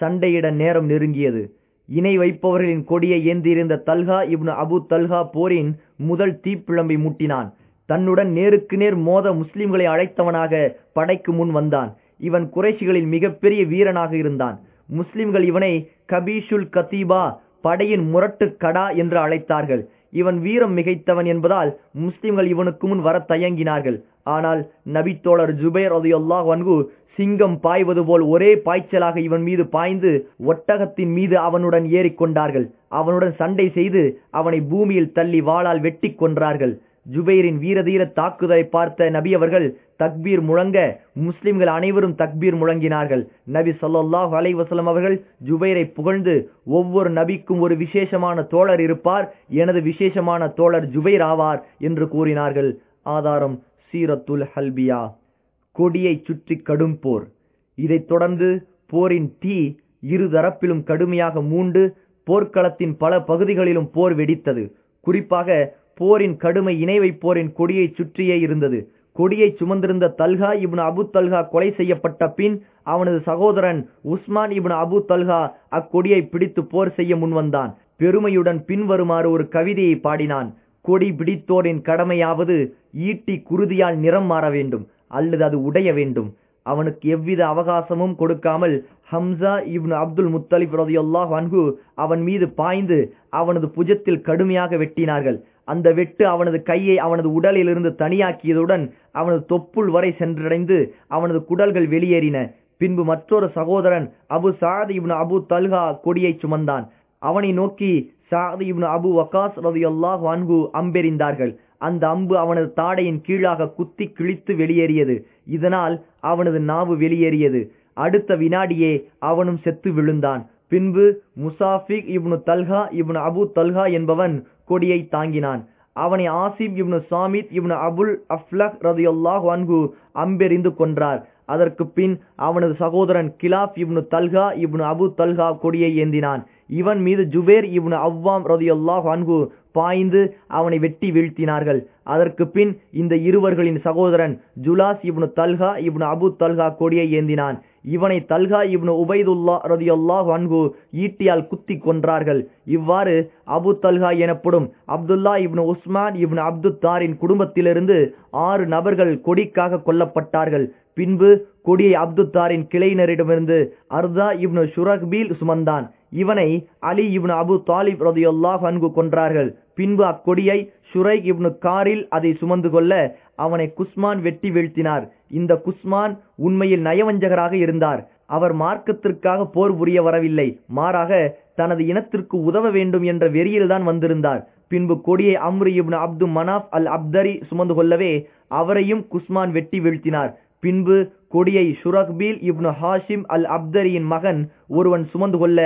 A: சண்டையிட நேரம் நெருங்கியது. இணை வைப்பவர்களின் கொடியை ஏந்தியிருந்த தல்ஹா இப்னு அபு தல்ஹா போரின் முதல் தீப்பிழம்பை மூட்டினான். தன்னுடன் நேருக்கு நேர் மோத முஸ்லிம்களை அழைத்தவனாக படைக்கு முன் வந்தான். இவன் குறைஷிகளின் மிகப்பெரிய வீரனாக இருந்தான். முஸ்லிம்கள் இவனை கபீஷுல் கத்தீபா படையின் முரட்டு கடா என்று அழைத்தார்கள். இவன் வீரம் மிகைத்தவன் என்பதால் முஸ்லிம்கள் இவனுக்கு முன் வர தயங்கினார்கள். ஆனால் நபித்தோழர் ஜுபேர் ரலியல்லாஹு வன்கு சிங்கம் பாய்வது போல் ஒரே பாய்ச்சலாக இவன் மீது பாய்ந்து ஒட்டகத்தின் மீது அவனுடன் ஏறிக்கொண்டார்கள் அவனுடன் சண்டை செய்து அவனை பூமியில் தள்ளி வாளால் வெட்டி கொன்றார்கள். ஜுபைரின் வீரதீர தாக்குதலை பார்த்த நபி அவர்கள் தக்பீர் முழங்க முஸ்லிம்கள் அனைவரும் தக்பீர் முழங்கினார்கள். நபி ஸல்லல்லாஹு அலைவசலம் அவர்கள் ஜுபைரை புகழ்ந்து ஒவ்வொரு நபிக்கும் ஒரு விசேஷமான தோழர் இருப்பார் எனது விசேஷமான தோழர் ஜுபைர் ஆவார் என்று கூறினார்கள். ஆதாரம் சீரத்துல் ஹல்பியா. கொடியை சுற்றி கடும் போர். இதைத் தொடர்ந்து போரின் தீ இரு தரப்பிலும் கடுமையாக மூண்டு போர்க்களத்தின் பல பகுதிகளிலும் போர் வெடித்தது. குறிப்பாக போரின் கடுமை இணைவை போரின் கொடியை சுற்றியே இருந்தது. கொடியை சுமந்திருந்த தல்கா இப்னு அபு தல்கா கொலை செய்யப்பட்ட பின் அவனது சகோதரன் உஸ்மான் இப்னு அபு தல்கா அக்கொடியை பிடித்து போர் செய்ய முன்வந்தான். பெருமையுடன் பின்வருமாறு ஒரு கவிதையை பாடினான். கொடி பிடித்தோரின் கடமையாவது ஈட்டி குருதியால் நிறம் மாற வேண்டும். அல்லது அது உடைய வேண்டும். அவனுக்கு எவ்வித அவகாசமும் கொடுக்காமல் ஹம்சா இப்னு அப்துல் முத்தலிப் ரதியுல்லாஹ் அன்ஹு அவன் மீது பாய்ந்து அவனது புஜத்தில் கடுமையாக வெட்டினார்கள். அந்த வெட்டு அவனது கையை அவனது உடலிலிருந்து தனியாக்கியதுடன் அவனது தொப்புள் வரை சென்றடைந்து அவனது குடல்கள் வெளியேறின. பின்பு மற்றொரு சகோதரன் Abu Saad ibn Abu Talha கொடியை சுமந்தான். அவனை நோக்கி சாத் இப்னு அபு வகாஸ் ரதியுல்லாஹ் அன்ஹு அம்பெறிந்தார்கள் அந்த அம்பு அவனது தாடையின் கீழாக குத்தி கிழித்து வெளியேறியது. இதனால் அவனது நாவு வெளியேறியது. அடுத்த வினாடியே அவனும் செத்து விழுந்தான். பின்பு Musafi ibn Talha ibn Abu Talha என்பவன் கொடியை தாங்கினான். அவனை Asif ibn சாமித் ibn Abul Aflah ரதியுல்லாஹ் அன்கு அம்பெறிந்து கொன்றார். அதற்கு பின் அவனது சகோதரன் Kilab ibn Talha ibn Abu Talha கொடியை ஏந்தினான். இவன் மீது ஜுபேர் இவனு அவ்வாம் ரதியல்லாஹ் அன்கு பாய்ந்து அவனை வெட்டி வீழ்த்தினார்கள். அதற்கு பின் இந்த இருவர்களின் சகோதரன் Julas ibn Talha ibn Abu Talha கொடியை ஏந்தினான். இவனை தல்ஹா இப்னு உபைதுல்லா ரதியுல்லாஹ் அன்கு ஈட்டியால் குத்தி கொன்றார்கள். இவ்வாறு அபு தல்ஹா எனப்படும் அப்துல்லா இப்னு உஸ்மான் இப்னு அப்துத்தாரின் குடும்பத்திலிருந்து ஆறு நபர்கள் கொடிக்காக கொல்லப்பட்டார்கள். பின்பு கொடியை அப்துத்தாரின் கிளையினரிடமிருந்து அர்தா இப்னு ஷுரக்பீல் சுமந்தான். இவனை அலி இப்னு அபு தாலிப் ரதியுல்லாஹ் அன்கு கொன்றார்கள். பின்பு அக்கொடியை ஷுரை இப்னு காரில் அதை சுமந்து கொள்ள அவனை குஸ்மான் வெட்டி வீழ்த்தினார். இந்த குஸ்மான் உண்மையில் நயவஞ்சகராக இருந்தார். அவர் மார்க்கத்திற்காக போர் புரிய வரவில்லை. மாறாக தனது இனத்திற்கு உதவ வேண்டும் என்ற வெறியில்தான் வந்திருந்தார். பின்பு கொடியை அம்ரு இப்னு அப்து மனாப் அல் அப்தரி சுமந்து கொள்ளவே அவரையும் குஸ்மான் வெட்டி வீழ்த்தினார். பின்பு கொடியை ஷுரக்பீல் இப்னு ஹாஷிம் அல் அப்தரியின் மகன் ஒருவன் சுமந்து கொள்ள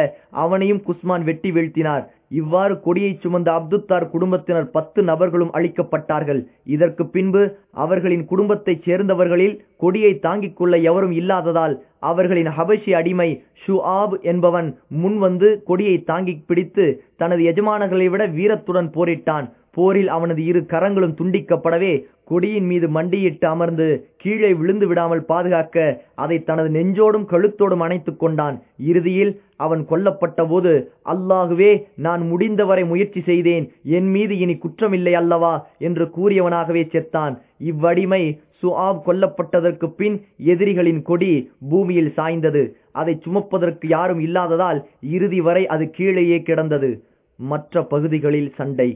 A: அவனையும் குஸ்மான் வெட்டி வீழ்த்தினார். இவ்வாறு கொடியை சுமந்த அப்துத்தார் குடும்பத்தினர் பத்து நபர்களும் அழிக்கப்பட்டார்கள். இதற்கு பின்பு அவர்களின் குடும்பத்தைச் சேர்ந்தவர்களில் கொடியை தாங்கிக் கொள்ள எவரும் இல்லாததால் அவர்களின் ஹபஷி அடிமை ஷுஆப் என்பவன் முன் வந்து கொடியை தாங்கி பிடித்து தனது எஜமானர்களை விட வீரத்துடன் போரிட்டான். போரில் அவனது இரு கரங்களும் துண்டிக்கப்படவே கொடியின் மீது மண்டியிட்டு அமர்ந்து கீழே விழுந்து விடாமல் பாதுகாக்க அதை தனது நெஞ்சோடும் கழுத்தோடும் அணைத்து கொண்டான். இறுதியில் அவன் கொல்லப்பட்ட போது அல்லாகுவே நான் முடிந்தவரை முயற்சி செய்தேன். என் மீது இனி குற்றமில்லை அல்லவா? என்று கூறியவனாகவே செத்தான். இவ்வடிமை சுஆப் கொல்லப்பட்டதற்கு பின் எதிரிகளின் கொடி பூமியில் சாய்ந்தது. அதை சுமப்பதற்கு யாரும் இல்லாததால் இறுதி வரை அது கீழேயே கிடந்தது. மற்ற பகுதிகளில் சண்டை.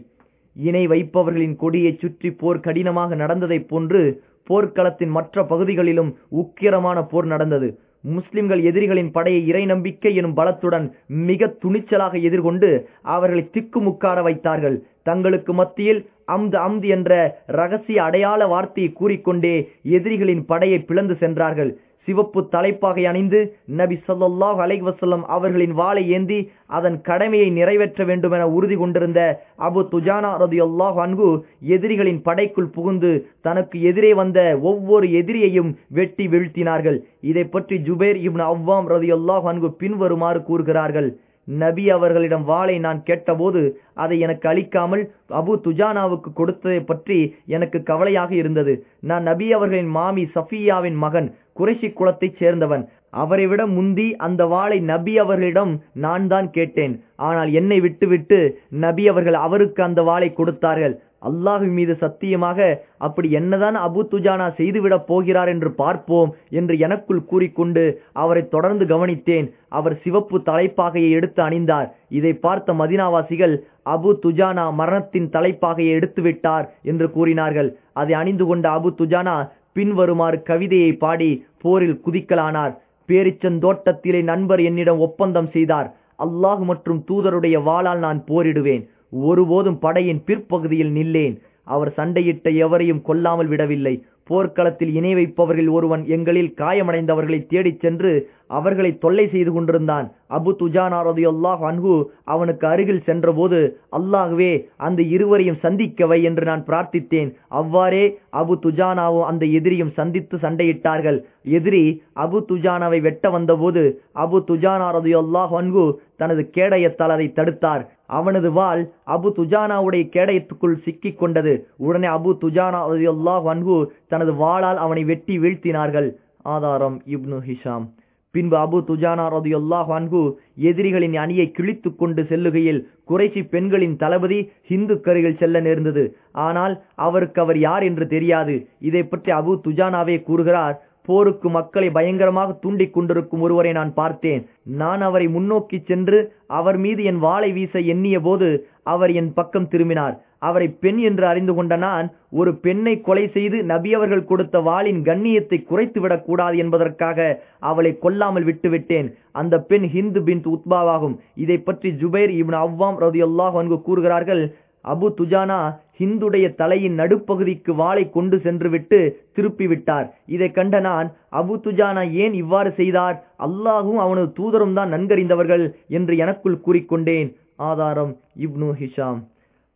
A: இணை வைப்பவர்களின் கொடியைச் சுற்றி போர் கடினமாக நடந்ததைப் போன்று போர்க்களத்தின் மற்ற பகுதிகளிலும் உக்கிரமான போர் நடந்தது. முஸ்லிம்கள் எதிரிகளின் படையை இறை நம்பிக்கை எனும் பலத்துடன் மிக துணிச்சலாக எதிர்கொண்டு அவர்களை திக்குமுக்காட வைத்தார்கள். தங்களுக்கு மத்தியில் அம்து அம்து என்ற ரகசிய அடையாள வார்த்தையை கூறிக்கொண்டே எதிரிகளின் படையை பிளந்து சென்றார்கள். சிவப்பு தலைப்பாகை அணிந்து நபி சொல்லாஹ் அலைஹி வஸல்லம் அவர்களின் வாளை ஏந்தி அதன் கடமையை நிறைவேற்ற வேண்டும் என உறுதி கொண்டிருந்த அபு துஜானா ரதியல்லாஹு அன்கு எதிரிகளின் படைக்குள் புகுந்து தனக்கு எதிரே வந்த ஒவ்வொரு எதிரியையும் வெட்டி வீழ்த்தினார்கள். இதை பற்றி ஜுபேர் இப்னு அவ்வாம் ரதியல்லாஹு அன்கு பின்வருமாறு கூறுகிறார்கள். நபி அவர்களிடம் வாளை நான் கேட்டபோது அதை எனக்கு அளிக்காமல் அபு துஜானாவுக்கு கொடுத்ததை பற்றி எனக்கு கவலையாக இருந்தது. நான் நபி அவர்களின் மாமி சஃபியாவின் மகன். குறைஷி குலத்தைச் சேர்ந்தவன். அவரை விட முந்தி அந்த வாளை நபி அவர்களிடம் நான் தான் கேட்டேன். ஆனால் என்னை விட்டுவிட்டு நபி அவர்கள் அவருக்கு அந்த வாளை கொடுத்தார்கள். அல்லாஹின் மீது சத்தியமாக அப்படி என்னதான் அபு துஜானா செய்துவிடப் போகிறார் என்று பார்ப்போம் என்று எனக்குள் கூறிக்கொண்டு அவரை தொடர்ந்து கவனித்தேன். அவர் சிவப்பு தலைப்பாகையை எடுத்து அணிந்தார். இதை பார்த்த மதினாவாசிகள் அபு துஜானா மரணத்தின் தலைப்பாகையை எடுத்து விட்டார் என்று கூறினார்கள். அதை அணிந்து கொண்ட அபு துஜானா பின்வருமாறு கவிதையை பாடி போரில் குதிக்கலானார். பேரிச்சந்தோட்டத்திலே நண்பர் என்னிடம் ஒப்பந்தம் செய்தார். அல்லாஹ் மற்றும் தூதருடைய வாளால் நான் போரிடுவேன். ஒருபோதும் படையின் பிற்பகுதியில் நில்லேன். அவர் சண்டையிட்ட எவரையும் கொல்லாமல் விடவில்லை. போர்க்களத்தில் இணை வைப்பவர்கள் ஒருவன் எங்களில் காயமடைந்தவர்களை தேடிச் சென்று அவர்களை தொல்லை செய்து கொண்டிருந்தான். அபு துஜானா அல்லாஹ் அன்ஹு அவனுக்கு அருகில் சென்றபோது அல்லாகவே அந்த இருவரையும் சந்திக்கவை என்று நான் பிரார்த்தித்தேன். அவ்வாறே அபு துஜானாவும் அந்த எதிரியும் சந்தித்து சண்டையிட்டார்கள். எதிரி அபு துஜானாவை வெட்ட வந்தபோது அபு துஜானா அல்லாஹ் அன்ஹு தனது கேடயத்தால் அதை தடுத்தார். அவனது வாள் அபு துஜானாவுடைய கேடயத்துக்குள் சிக்கிக் கொண்டது. உடனே அபு துஜானா ரதியுல்லாஹ் அன்ஹு தனது வாளால் அவனை வெட்டி வீழ்த்தினார்கள். ஆதாரம் இப்னு ஹிஷாம். பின்பு அபு துஜானா ரதியுல்லாஹ் அன்பு எதிரிகளின் அணியை கிழித்து கொண்டு செல்லுகையில் குறைசி பெண்களின் தளபதி ஹிந்துக்கருகில் செல்ல நேர்ந்தது. ஆனால் அவருக்கு அவர் யார் என்று தெரியாது. இதை பற்றி அபு துஜானாவே கூறுகிறார். போருக்கு மக்களை பயங்கரமாக தூண்டிக் கொண்டிருக்கும் ஒருவரை நான் பார்த்தேன். நான் அவரை முன்னோக்கி சென்று அவர் மீது என் வாளை வீச எண்ணிய போது அவர் என் பக்கம் திரும்பினார். அவரை பெண் என்று அறிந்து கொண்ட நான் ஒரு பெண்ணை கொலை செய்து நபி அவர்கள் கொடுத்த வாளின் கண்ணியத்தை குறைத்துவிடக் கூடாது என்பதற்காக அவளை கொல்லாமல் விட்டுவிட்டேன். அந்த பெண் ஹிந்து பின் உத்பாவாகும். இதை பற்றி ஜுபைர் இவன் அவ்வாம் ரதியுல்லாஹ் அல்லாஹ் அங்கு கூறுகிறார்கள் அபு துஜானா ஹிந்துடைய தலையின் நடுப்பகுதிக்கு வாளை கொண்டு சென்றுவிட்டு திருப்பி விட்டார் இதை கண்ட நான் அபு துஜானா ஏன் இவ்வாறு செய்தார்? அல்லாஹும் அவனது தூதரும் தான் நன்கறிந்தவர்கள் என்று எனக்குள் கூறிக்கொண்டேன். ஆதாரம் ibn Hisham.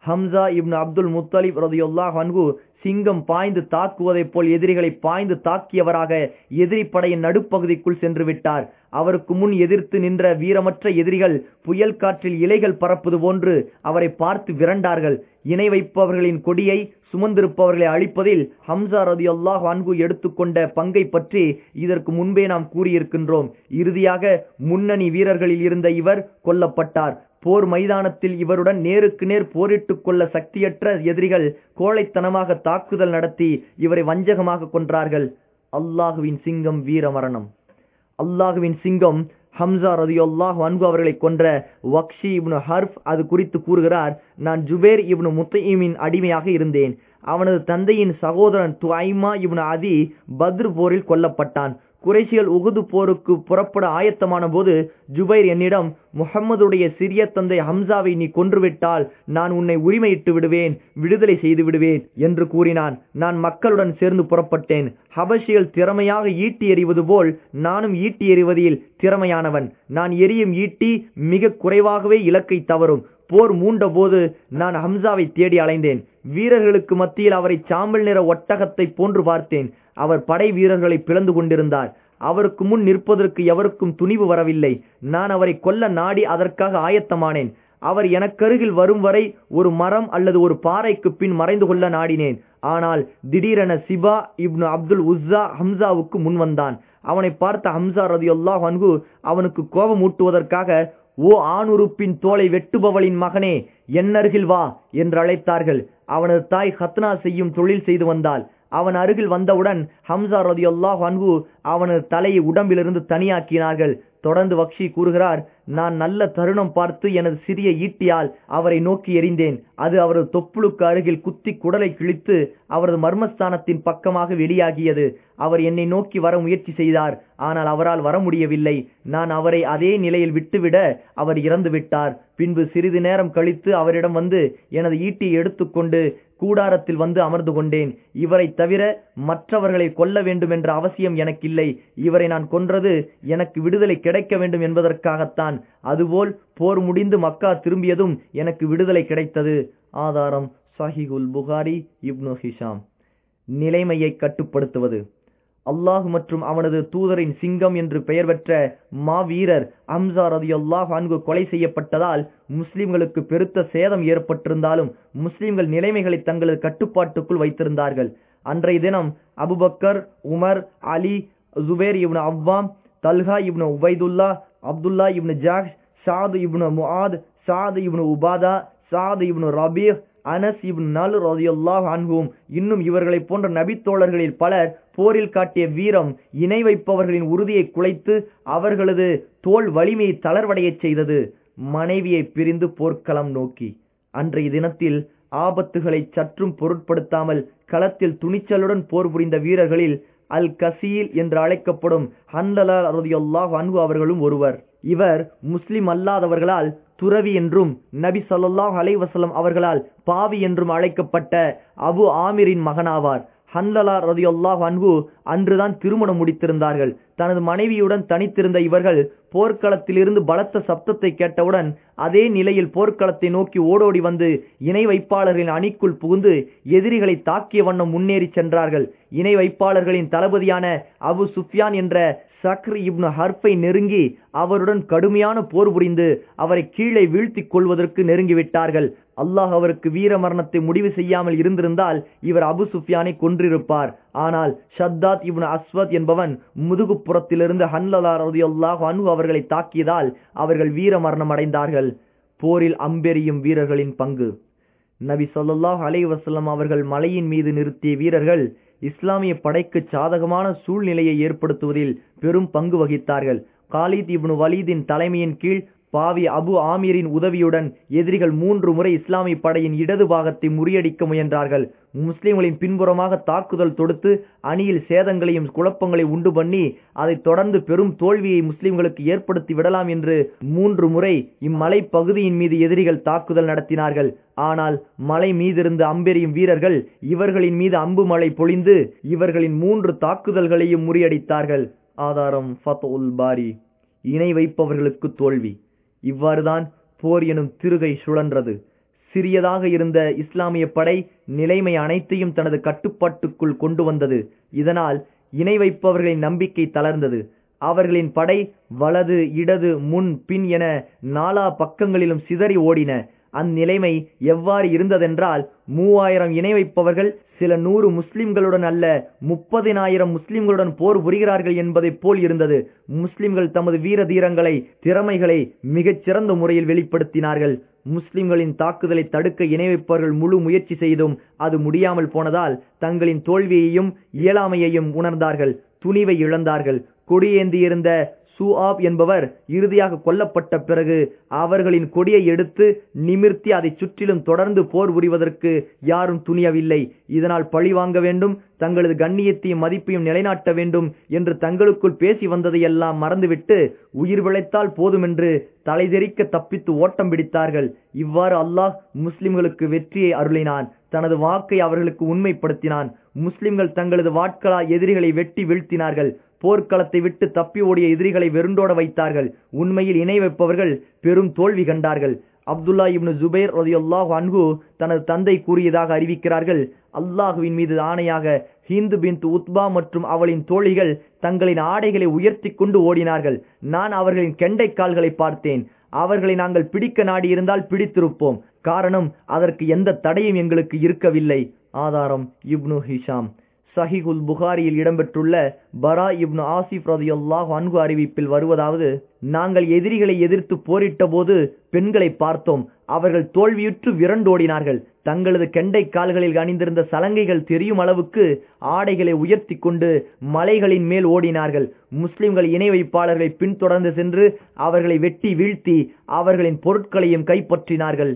A: Hamza ibn Abdul Muttalib ரதியுல்லா அன்கு சிங்கம் பாய்ந்து தாக்குவதைப் போல் எதிரிகளை பாய்ந்து தாக்கியவராக எதிரி படையின் நடுப்பகுதிக்குள் சென்று விட்டார். அவருக்கு முன் எதிர்த்து நின்ற வீரமற்ற எதிரிகள் புயல் காற்றில் இலைகள் பறப்பது போன்று அவரை பார்த்து விரண்டார்கள். இணை வைப்பவர்களின் கொடியை சுமந்திருப்பவர்களை அழிப்பதில் ஹம்சா ரதி அல்லாஹ் அன்பு எடுத்துக்கொண்ட பங்கை பற்றி இதற்கு முன்பே நாம் கூறியிருக்கின்றோம். இறுதியாக முன்னணி வீரர்களில் இருந்த இவர் கொல்லப்பட்டார். போர் மைதானத்தில் இவருடன் நேருக்கு நேர் போரிட்டுக் கொள்ள சக்தியற்ற எதிரிகள் கோழைத்தனமாக தாக்குதல் நடத்தி இவரை வஞ்சகமாக கொன்றார்கள். அல்லாஹுவின் சிங்கம் வீரமரணம். அல்லாஹுவின் சிங்கம் ஹம்சா ரதியுல்லாஹ் அன்பு அவர்களை கொன்ற வக்ஷி இப்னு ஹர்ஃப் அது குறித்து கூறுகிறார் நான் ஜுபேர் இப்னு முத்தையீமின் அடிமையாக இருந்தேன். அவனது தந்தையின் சகோதரன் துஐமா இப்னு அதி பத்ரு போரில் கொல்லப்பட்டான். குறைஷியல் உகுது போருக்கு புறப்பட ஆயத்தமான போது ஜுபைர் என்னிடம் முகம்மதுடைய சிறிய தந்தை ஹம்சாவை நீ கொன்றுவிட்டால் நான் உன்னை உரிமையிட்டு விடுவேன் விடுதலை செய்து விடுவேன் என்று கூறினான். நான் மக்களுடன் சேர்ந்து புறப்பட்டேன். ஹபஷிகள் திறமையாக ஈட்டி எறிவது போல் நானும் ஈட்டி எறிவதில் திறமையானவன். நான் எரியும் ஈட்டி மிக குறைவாகவே இலக்கை தவறும். போர் மூண்ட போது நான் ஹம்சாவை தேடி அலைந்தேன். வீரர்களுக்கு மத்தியில் அவரை சாம்பல் நிற ஒட்டகத்தை போன்று பார்த்தேன். அவர் படை வீரர்களை பிளந்து கொண்டிருந்தார். அவருக்கு முன் நிற்பதற்கு எவருக்கும் துணிவு வரவில்லை. நான் அவரை கொல்ல நாடி அதற்காக ஆயத்தமானேன். அவர் எனக்கருகில் வரும் வரை ஒரு மரம் அல்லது ஒரு பாறைக்கு பின் மறைந்து கொள்ள நாடினேன். ஆனால் திடீரென சிபா இப்னு அப்துல் உஸ்ஸா ஹம்சாவுக்கு முன் வந்தான். அவனை பார்த்த ஹம்சா ரதியுல்லாஹ் அன்கு அவனுக்கு கோபம் ஊட்டுவதற்காக ஓ ஆணுறுப்பின் தோலை வெட்டுபவளின் மகனே என்னருகில் வா என்று அழைத்தார்கள். அவனது தாய் ஹத்னா செய்யும் தொழில் செய்து வந்தாள். அவன் அருகில் வந்தவுடன் ஹம்சா ரதியுல்லாஹ் அன்பு அவனது தலையை உடம்பிலிருந்து தனியாக்கினார்கள். தொடர்ந்து வக்ஷி கூறுகிறார் நான் நல்ல தருணம் பார்த்து எனது சிறிய ஈட்டியால் அவரை நோக்கி எறிந்தேன். அது அவரது தொப்புளுக்கு அருகில் குத்தி குடலை கிழித்து அவரது மர்மஸ்தானத்தின் பக்கமாக வெளியாகியது. அவர் என்னை நோக்கி வர முயற்சி செய்தார். ஆனால் அவரால் வர முடியவில்லை. நான் அவரை அதே நிலையில் விட்டுவிட அவர் இறந்துவிட்டார். பின்பு சிறிது நேரம் கழித்து அவரிடம் வந்து எனது ஈட்டியை எடுத்துக்கொண்டு கூடாரத்தில் வந்து அமர்ந்து கொண்டேன். இவரை தவிர மற்றவர்களை கொல்ல வேண்டும் என்ற அவசியம் எனக்கில்லை. இவரை நான் கொன்றது எனக்கு விடுதலை கிடைக்க வேண்டும் என்பதற்காகத்தான். அதுபோல் போர் முடிந்து மக்கா திரும்பியதும் எனக்கு விடுதலை கிடைத்தது. ஆதாரம் சஹிகுல் புகாரி இப்னு ஹிஷாம். நிலைமையை கட்டுப்படுத்துவது. அல்லாஹ் மற்றும் அவனது தூதரின் சிங்கம் என்று பெயர் பெற்ற மாவீரர் அம்சா ரதி அல்லாஹ் அன்கு கொலை செய்யப்பட்டதால் முஸ்லிம்களுக்கு பெருத்த சேதம் ஏற்பட்டிருந்தாலும் முஸ்லிம்கள் நிலைமைகளை தங்களது கட்டுப்பாட்டுக்குள் வைத்திருந்தார்கள். அன்றைய தினம் Abu Bakr Umar Ali Zubair ibn Awwam Talha ibn Ubaidullah Abdullah ibn Jahsh Saad ibn Muadh சாது இப்னு உபாதா சாது இப்னு ரபீஹ் அனஸ் இப்னு நல் ரலியல்லாஹு அன்ஹுவும் இன்னும் இவர்களைப் போன்ற நபித்தோழர்களில் பலர் போரில் காட்டிய வீரம் இணை வைப்பவர்களின் உறுதியை குலைத்து அவர்களது தோல் வலிமையை தளர்வடையச் செய்தது. மனைவியை பிரிந்து போர்க்களம் நோக்கி. அன்றைய தினத்தில் ஆபத்துகளை சற்றும் பொருட்படுத்தாமல் களத்தில் துணிச்சலுடன் போர் புரிந்த வீரர்களில் அல் கசீல் என்று அழைக்கப்படும் ஹன்லலா ரதியுல்லாஹ் அன்ஹு அவர்களும் ஒருவர். இவர் முஸ்லிம் அல்லாதவர்களால் துறவி என்றும் நபி சொல்லாஹ் அலைவசலம் அவர்களால் பாவி என்றும் அழைக்கப்பட்ட அபு ஆமிரின் மகனாவார். ஹன்லலா ரதியுல்லாஹ் அன்பு அன்றுதான் திருமணம் முடித்திருந்தார்கள். தனது மனைவியுடன் தனித்திருந்த இவர்கள் போர்க்களத்திலிருந்து பலத்த சப்தத்தை கேட்டவுடன் அதே நிலையில் போர்க்களத்தை நோக்கி ஓடோடி வந்து இணை வைப்பாளர்களின் அணிக்குள் புகுந்து எதிரிகளை தாக்கிய வண்ணம் முன்னேறி சென்றார்கள். இணை வைப்பாளர்களின் தளபதியான அபு சுஃப்யான் என்ற சக்ரி இப்னு ஹர்ஃபை நெருங்கி அவருடன் கடுமையான போர் புரிந்து அவரை கீழே வீழ்த்திக் கொள்வதற்கு நெருங்கிவிட்டார்கள். அல்லாஹ் அவருக்கு வீர மரணத்தை முடிவு செய்யாமல் இருந்திருந்தால் இவர் அபு சுஃப்யானை கொன்றிருப்பார். ஆனால் ஷத்தாத் இப்னு அஸ்வத் என்பவன் முதுகுப்புறத்திலிருந்து ஹன்லலா அல்லாஹ் அனு அவர்களை தாக்கியதால் அவர்கள் வீர மரணம் அடைந்தார்கள். போரில் அம்பெரியும் வீரர்களின் பங்கு. நபி சொல்லாஹ் அலைஹி வஸல்லம் அவர்கள் மலையின் மீது நிறுத்திய வீரர்கள் இஸ்லாமிய படைக்கு சாதகமான சூழ்நிலையை ஏற்படுத்துவதில் பெரும் பங்கு வகித்தார்கள். காலித் இப்னு வலீதின் தலைமையின் கீழ் பாவி அபு ஆமீரின் உதவியுடன் எதிரிகள் மூன்று முறை இஸ்லாமிய படையின் இடது பாகத்தை முறியடிக்க முயன்றார்கள். முஸ்லிம்களின் பின்புறமாக தாக்குதல் தொடுத்து அணியில் சேதங்களையும் குழப்பங்களை உண்டு பண்ணி அதைத் தொடர்ந்து பெரும் தோல்வியை முஸ்லிம்களுக்கு ஏற்படுத்தி விடலாம் என்று மூன்று முறை இம்மலை பகுதியின் மீது எதிரிகள் தாக்குதல் நடத்தினார்கள். ஆனால் மலை மீதிருந்து அம்பெறியும் வீரர்கள் இவர்களின் மீது அம்பு மழை பொழிந்து இவர்களின் மூன்று தாக்குதல்களையும் முறியடித்தார்கள். ஆதாரம் ஃபத்உல் பாரி. இணை வைப்பவர்களுக்கு தோல்வி. இவ்வாறுதான் போர் எனும் திருகை சுழன்றது. சிறியதாக இருந்த இஸ்லாமிய படை நிலைமை அனைத்தையும் தனது கட்டுப்பாட்டுக்குள் கொண்டு வந்தது. இதனால் இணை வைப்பவர்களின் நம்பிக்கை தளர்ந்தது. அவர்களின் படை வலது இடது முன் பின் என நாலா பக்கங்களிலும் சிதறி ஓடின. அந்நிலைமை எவ்வாறு இருந்ததென்றால் மூவாயிரம் இணை வைப்பவர்கள் சில நூறு முஸ்லிம்களுடன் அல்ல முப்பதினாயிரம் முஸ்லிம்களுடன் போர் புரிகிறார்கள் என்பதை போல் இருந்தது. முஸ்லிம்கள் தமது வீர தீரங்களை திறமைகளை மிகச் சிறந்த முறையில் வெளிப்படுத்தினார்கள். முஸ்லிம்களின் தாக்குதலை தடுக்க இணைவைப்பவர்கள் முழு முயற்சி செய்தும் அது முடியாமல் போனதால் தங்களின் தோல்வியையும் இயலாமையையும் உணர்ந்தார்கள். துணிவை இழந்தார்கள். கொடியேந்தியிருந்த சூஆப் என்பவர் இறுதியாக கொல்லப்பட்ட பிறகு அவர்களின் கொடியை எடுத்து நிமிர்த்தி அதை சுற்றிலும் தொடர்ந்து போர் புரிவதற்கு யாரும் துணியவில்லை. இதனால் பழி வாங்க வேண்டும் தங்களது கண்ணியத்தையும் மதிப்பையும் நிலைநாட்ட வேண்டும் என்று தங்களுக்குள் பேசி வந்ததையெல்லாம் மறந்துவிட்டு உயிர் விளைத்தால் போதுமென்று தலைதெறிக்க தப்பித்து ஓட்டம் பிடித்தார்கள். இவ்வாறு அல்லாஹ் முஸ்லிம்களுக்கு வெற்றியை அருளினான். தனது வாக்கை அவர்களுக்கு உண்மைப்படுத்தினான். முஸ்லிம்கள் தங்களது வாட்களால் எதிரிகளை வெட்டி வீழ்த்தினார்கள். போர்க்களத்தை விட்டு தப்பி ஓடிய எதிரிகளை வெருண்டோட வைத்தார்கள். உண்மையில் இணை வைப்பவர்கள் பெரும் தோல்வி கண்டார்கள். அப்துல்லா இப்னு ஜுபைர் ரதியுல்லாஹ் அன்கு தனது தந்தை கூறியதாக அறிவிக்கிறார்கள். அல்லாஹுவின் மீது ஆணையாக ஹிந்து பின் உத்பா மற்றும் அவளின் தோழிகள் தங்களின் ஆடைகளை உயர்த்தி கொண்டு ஓடினார்கள். நான் அவர்களின் கெண்டை கால்களை பார்த்தேன். அவர்களை நாங்கள் பிடிக்க நாடியிருந்தால் பிடித்திருப்போம். காரணம் அதற்கு எந்த தடையும் எங்களுக்கு இருக்கவில்லை. ஆதாரம் இப்னு ஹிஷாம். சஹிகுல் புகாரியில் இடம்பெற்றுள்ள பரா இப்னு ஆசிப் ரதியுல்லாஹ் அன்கு அறிவிப்பில் வருவதாவது நாங்கள் எதிரிகளை எதிர்த்து போரிட்ட போது பெண்களை பார்த்தோம். அவர்கள் தோல்வியுற்று விரண்டோடினார்கள். தங்களது கெண்டை கால்களில் அணிந்திருந்த சலங்கைகள் தெரியும் அளவுக்கு ஆடைகளை உயர்த்தி கொண்டு மலைகளின் மேல் ஓடினார்கள். முஸ்லிம்கள் இணை வைப்பாளர்களை பின்தொடர்ந்து சென்று அவர்களை வெட்டி வீழ்த்தி அவர்களின் பொருட்களையும் கைப்பற்றினார்கள்.